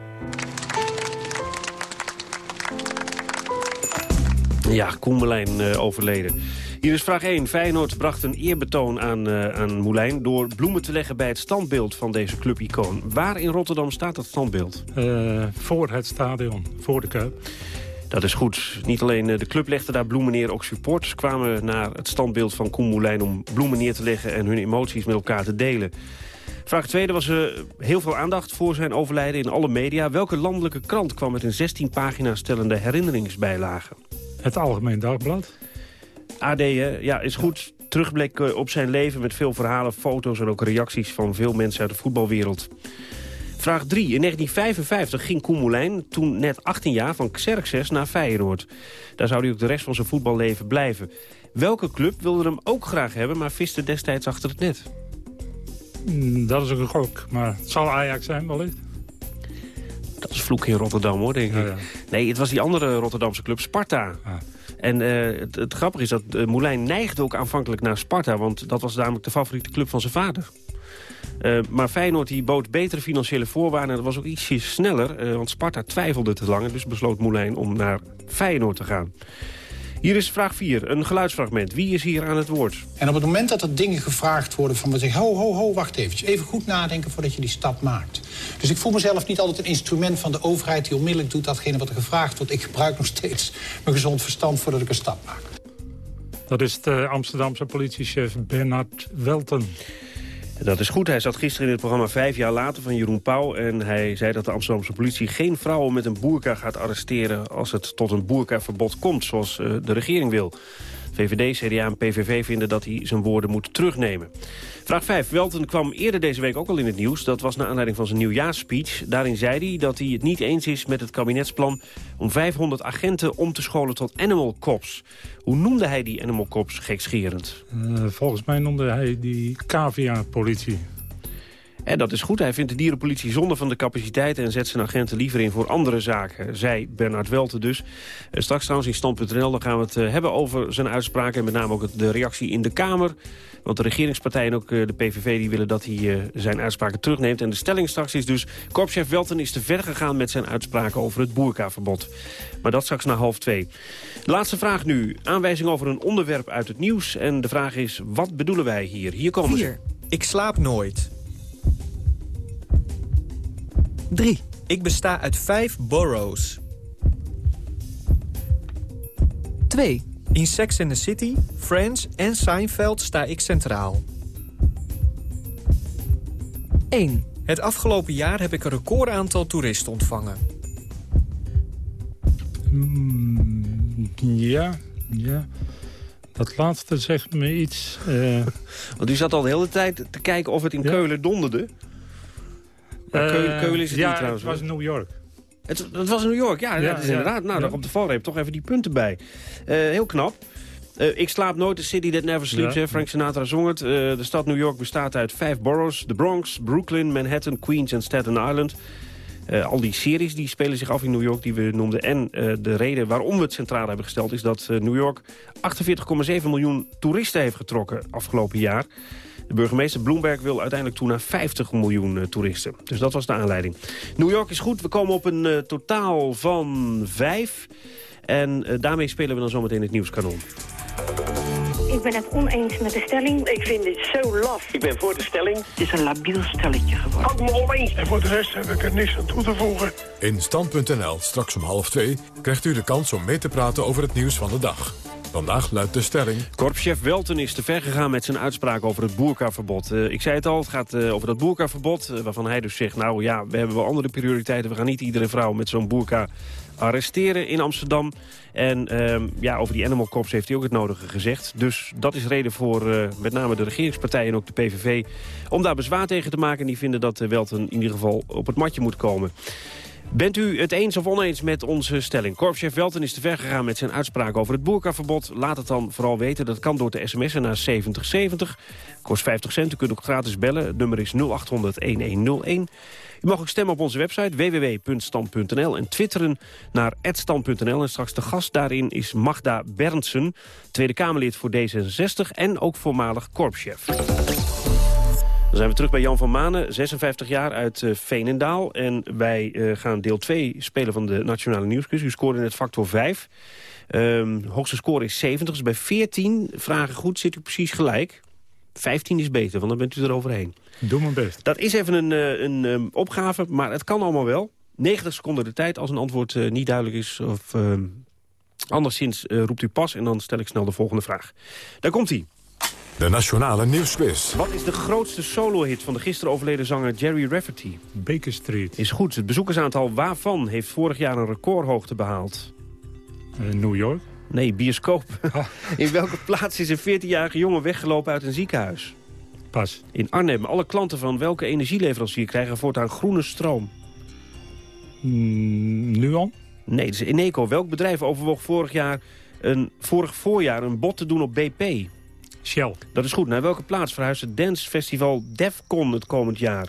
Ja, Koemelijn eh, overleden. Hier is vraag 1. Feyenoord bracht een eerbetoon aan, eh, aan Moulijn... door bloemen te leggen bij het standbeeld van deze clubicoon. Waar in Rotterdam staat dat standbeeld? Eh, voor het stadion, voor de Kuip. Dat is goed. Niet alleen eh, de club legde daar bloemen neer, ook supporters kwamen naar het standbeeld van Koen Moulijn... om bloemen neer te leggen en hun emoties met elkaar te delen. Vraag 2. Er was eh, heel veel aandacht voor zijn overlijden in alle media. Welke landelijke krant kwam met een 16 pagina's stellende herinneringsbijlage? Het Algemeen Dagblad. AD hè? ja, is goed. Terugblik eh, op zijn leven met veel verhalen, foto's en ook reacties van veel mensen uit de voetbalwereld. Vraag 3. In 1955 ging Koen Moulijn, toen net 18 jaar, van Xerxes naar Feyenoord. Daar zou hij ook de rest van zijn voetballeven blijven. Welke club wilde hem ook graag hebben, maar viste destijds achter het net? Mm, Dat is ook een gok, maar het zal Ajax zijn wellicht. Dat is vloek in Rotterdam, hoor, denk ik. Nee, het was die andere Rotterdamse club, Sparta. En eh, het, grappige is dat uh, Moulijn neigde ook aanvankelijk naar Sparta... want dat was namelijk de favoriete club van zijn vader. Eh, maar Feyenoord die bood betere financiële voorwaarden... en dat was ook ietsje sneller, eh, want Sparta twijfelde te lang... dus besloot Moulijn om naar Feyenoord te gaan. Hier is vraag 4, een geluidsfragment. Wie is hier aan het woord? En op het moment dat er dingen gevraagd worden van... we zeggen, ho, ho, ho, wacht eventjes. Even goed nadenken voordat je die stap maakt. Dus ik voel mezelf niet altijd een instrument van de overheid... die onmiddellijk doet datgene wat er gevraagd wordt. Ik gebruik nog steeds mijn gezond verstand voordat ik een stap maak. Dat is de Amsterdamse politiechef Bernard Welten. Dat is goed. Hij zat gisteren in het programma Vijf jaar later van Jeroen Pauw. En hij zei dat de Amsterdamse politie geen vrouwen met een boerka gaat arresteren... als het tot een boerkaverbod komt, zoals eh, de regering wil. VVD, CDA en PVV vinden dat hij zijn woorden moet terugnemen. Vraag 5. Welten kwam eerder deze week ook al in het nieuws. Dat was naar aanleiding van zijn nieuwjaarsspeech. Daarin zei hij dat hij het niet eens is met het kabinetsplan... om 500 agenten om te scholen tot animal cops. Hoe noemde hij die animal cops gekscherend? Eh, volgens mij noemde hij die cavia-politie. En dat is goed. Hij vindt de dierenpolitie zonde van de capaciteit... en zet zijn agenten liever in voor andere zaken, zei Bernard Welten dus. Eh, straks trouwens in Stand.nl dan gaan we het eh, hebben over zijn uitspraken... en met name ook de reactie in de Kamer. Want de regeringspartijen en ook eh, de PVV die willen dat hij zijn uitspraken terugneemt. En de stelling straks is dus... korpschef Welten is te ver gegaan met zijn uitspraken over het boerkaverbod. Maar dat straks na half twee. Laatste vraag nu. Aanwijzing over een onderwerp uit het nieuws. En de vraag is, wat bedoelen wij hier? Hier komen ze. Ik slaap nooit. 3. Ik besta uit vijf boroughs. 2. In Sex and the City, Friends en Seinfeld sta ik centraal. 1. Het afgelopen jaar heb ik een record aantal toeristen ontvangen. Mm, ja, ja. Dat laatste zegt me iets. eh, Want u zat al de hele tijd te kijken of het in Keulen donderde. Maar eh, Keulen, Keulen is het ja, niet trouwens. het was New York. Het, het was in New York, ja. Ja, dat is ja. inderdaad. Nou, Ja. daar op de valreep toch even die punten bij. Eh, heel knap. Eh, ik slaap nooit, the city that never sleeps. Ja. hè. Frank Sinatra zong het. De stad New York bestaat uit vijf boroughs. De Bronx, Brooklyn, Manhattan, Queens en Staten Island. Al die series die spelen zich af in New York die we noemden. En de reden waarom we het centraal hebben gesteld... is dat New York 48,7 miljoen toeristen heeft getrokken afgelopen jaar. De burgemeester Bloomberg wil uiteindelijk toe naar 50 miljoen eh, toeristen. Dus dat was de aanleiding. New York is goed. We komen op een eh, totaal van vijf. En eh, daarmee spelen we dan zometeen het nieuwskanon. Ik ben het oneens met de stelling. Ik vind dit zo laf. Ik ben voor de stelling. Het is een labiel stelletje geworden. Ook me oneens. En voor de rest heb ik er niks aan toe te voegen. In Stand.nl, straks om half twee, krijgt u de kans om mee te praten over het nieuws van de dag. Vandaag luidt de stelling... Korpschef Welten is te ver gegaan met zijn uitspraak over het boerkaverbod. Uh, ik zei het al, het gaat uh, over dat boerkaverbod, uh, waarvan hij dus zegt... nou ja, we hebben wel andere prioriteiten, we gaan niet iedere vrouw met zo'n boerka arresteren in Amsterdam. En uh, ja, over die animal cops heeft hij ook het nodige gezegd. Dus dat is reden voor met name de regeringspartijen en ook de PVV... om daar bezwaar tegen te maken. En die vinden dat Welten in ieder geval op het matje moet komen. Bent u het eens of oneens met onze stelling? Korpschef Welten is te ver gegaan met zijn uitspraak over het boerkaverbod. Laat het dan vooral weten. Dat kan door te sms'en naar 7070. Kost 50 cent. U kunt ook gratis bellen. Het nummer is 0800-1101. U mag ook stemmen op onze website www.stand.nl en twitteren naar @stand.nl. En straks de gast daarin is Magda Berndsen, Tweede Kamerlid voor D66 en ook voormalig korpschef. Dan zijn we terug bij Jan van Manen, 56 jaar uit uh, Veenendaal. En wij uh, gaan deel 2 spelen van de Nationale Nieuwsquiz. U scoorde net factor 5. Um, hoogste score is 70, dus bij 14 vragen goed zit u precies gelijk. 15 is beter, want dan bent u er overheen. Doe mijn best. Dat is even een, uh, een um, opgave, maar het kan allemaal wel. 90 seconden de tijd als een antwoord uh, niet duidelijk is. Of, uh, anderszins roept u pas en dan stel ik snel de volgende vraag. Daar komt hij. De Nationale Nieuwsquiz. Wat is de grootste solo-hit van de gisteren overleden zanger Jerry Rafferty? Baker Street. Is goed. Het bezoekersaantal waarvan heeft vorig jaar een recordhoogte behaald? Uh, New York. Nee, bioscoop. Oh. In welke plaats is een 14-jarige jongen weggelopen uit een ziekenhuis? Pas. In Arnhem. Alle klanten van welke energieleverancier krijgen voortaan groene stroom? Mm, Nuon? Nee, het is Eneco. Welk bedrijf overwoog vorig, jaar een, vorig voorjaar een bod te doen op BP? Shell. Dat is goed. Naar welke plaats verhuist het dancefestival Defcon het komend jaar?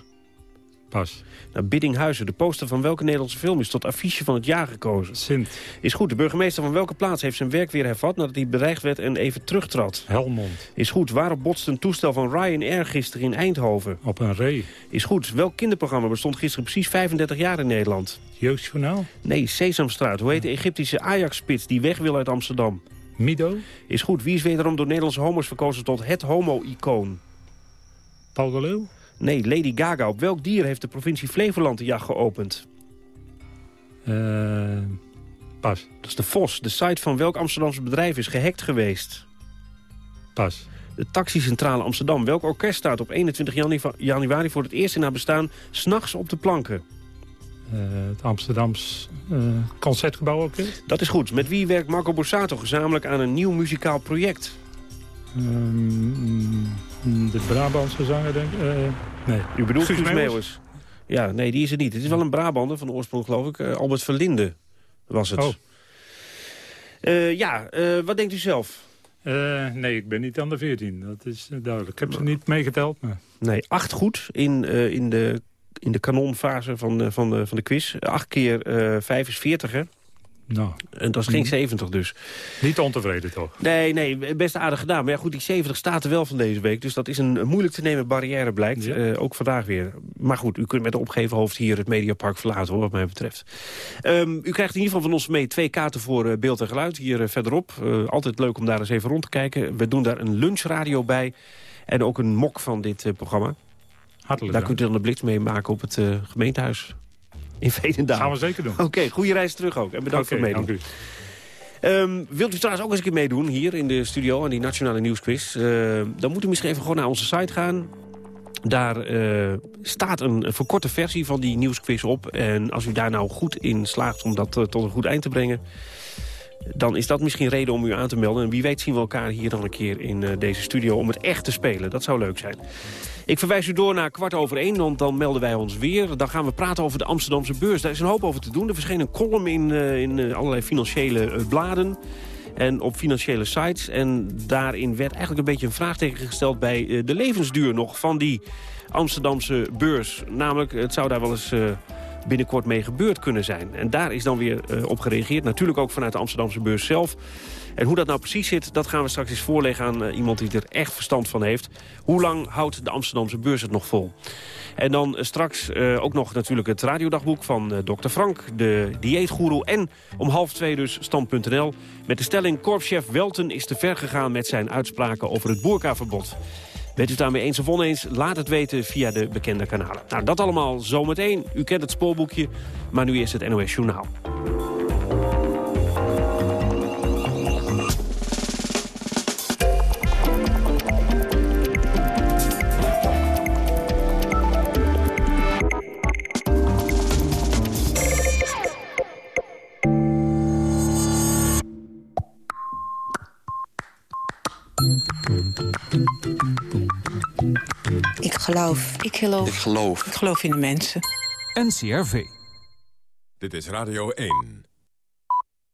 Pas. Naar Biddinghuizen. De poster van welke Nederlandse film is tot affiche van het jaar gekozen? Sint. Is goed. De burgemeester van welke plaats heeft zijn werk weer hervat... nadat hij bedreigd werd en even terugtrad? Helmond. Is goed. Waarop botste een toestel van Ryanair gisteren in Eindhoven? Op een ree. Is goed. Welk kinderprogramma bestond gisteren precies 35 jaar in Nederland? Jeugdjournaal? Nee, Sesamstraat. Hoe heet de Egyptische Ajax-spits die weg wil uit Amsterdam? Mido? Is goed. Wie is wederom door Nederlandse homo's verkozen tot het homo-icoon? Paul de Leeuw? Nee, Lady Gaga. Op welk dier heeft de provincie Flevoland de jacht geopend? Uh, pas. Dat is de Vos. De site van welk Amsterdamse bedrijf is gehackt geweest? Pas. De taxicentrale Amsterdam. Welk orkest staat op 21 januari voor het eerst in haar bestaan... s'nachts op de planken? Uh, het Amsterdams uh, Concertgebouw Orkest. Dat is goed. Met wie werkt Marco Borsato gezamenlijk aan een nieuw muzikaal project? Um, de Brabantse zanger, denk ik. Uh, nee. U bedoelt Guus Meeuwis? Ja, nee, die is het niet. Het is wel een Brabander van oorsprong, geloof ik. Albert Verlinde was het. Oh. Ja, wat denkt u zelf? nee, ik ben niet aan de 14. Dat is duidelijk. Ik heb ze niet meegeteld. Maar... Nee, acht goed in, in de in de kanonfase van, van, de, van de quiz. Acht keer uh, vijf is 40, hè? Nou. En dat is geen 70 dus. Niet ontevreden, toch? Nee, nee, best aardig gedaan. Maar ja, goed, die 70 staat er wel van deze week. Dus dat is een, een moeilijk te nemen barrière, blijkt. Ja. Uh, ook vandaag weer. Maar goed, u kunt met een opgeven hoofd hier het Mediapark verlaten, hoor, wat mij betreft. Um, u krijgt in ieder geval van ons mee twee kaarten voor uh, beeld en geluid. Hier uh, verderop. altijd leuk om daar eens even rond te kijken. We doen daar een lunchradio bij. En ook een mok van dit programma. Hartelijk Daar kunt u dan de blik mee maken op het uh, gemeentehuis in Veenendaal. gaan we zeker doen. Oké, okay, goede reis terug ook. En bedankt okay, voor het meedoen. Um, wilt u trouwens ook eens een keer meedoen hier in de studio aan die Nationale Nieuwsquiz? Uh, dan moet u misschien even gewoon naar onze site gaan. Daar uh, staat een, verkorte versie van die nieuwsquiz op. En als u daar nou goed in slaagt om dat uh, tot een goed eind te brengen... dan is dat misschien reden om u aan te melden. En wie weet zien we elkaar hier dan een keer in deze studio om het echt te spelen. Dat zou leuk zijn. Ik verwijs u door naar kwart over één, want dan melden wij ons weer. Dan gaan we praten over de Amsterdamse beurs. Daar is een hoop over te doen. Er verscheen een column in, uh, in uh, allerlei financiële uh, bladen en op financiële sites. En daarin werd eigenlijk een beetje een vraagteken gesteld... bij de levensduur nog van die Amsterdamse beurs. Namelijk, het zou daar wel eens binnenkort mee gebeurd kunnen zijn. En daar is dan weer eh, op gereageerd. Natuurlijk ook vanuit de Amsterdamse beurs zelf. En hoe dat nou precies zit, dat gaan we straks eens voorleggen aan eh, iemand die er echt verstand van heeft. Hoe lang houdt de Amsterdamse beurs het nog vol? En dan eh, straks eh, ook nog natuurlijk het radiodagboek van Dr. Frank, de dieetgoeroe. En om half twee dus stand.nl met de stelling... korpschef Welten is te ver gegaan met zijn uitspraken over het boerkaverbod. Bent u het daarmee eens of oneens? Laat het weten via de bekende kanalen. Nou, dat allemaal zometeen. U kent het spoorboekje, maar nu is het NOS Journaal. Ik geloof. Ik geloof. Ik geloof. Ik geloof in de mensen. NCRV. Dit is Radio 1.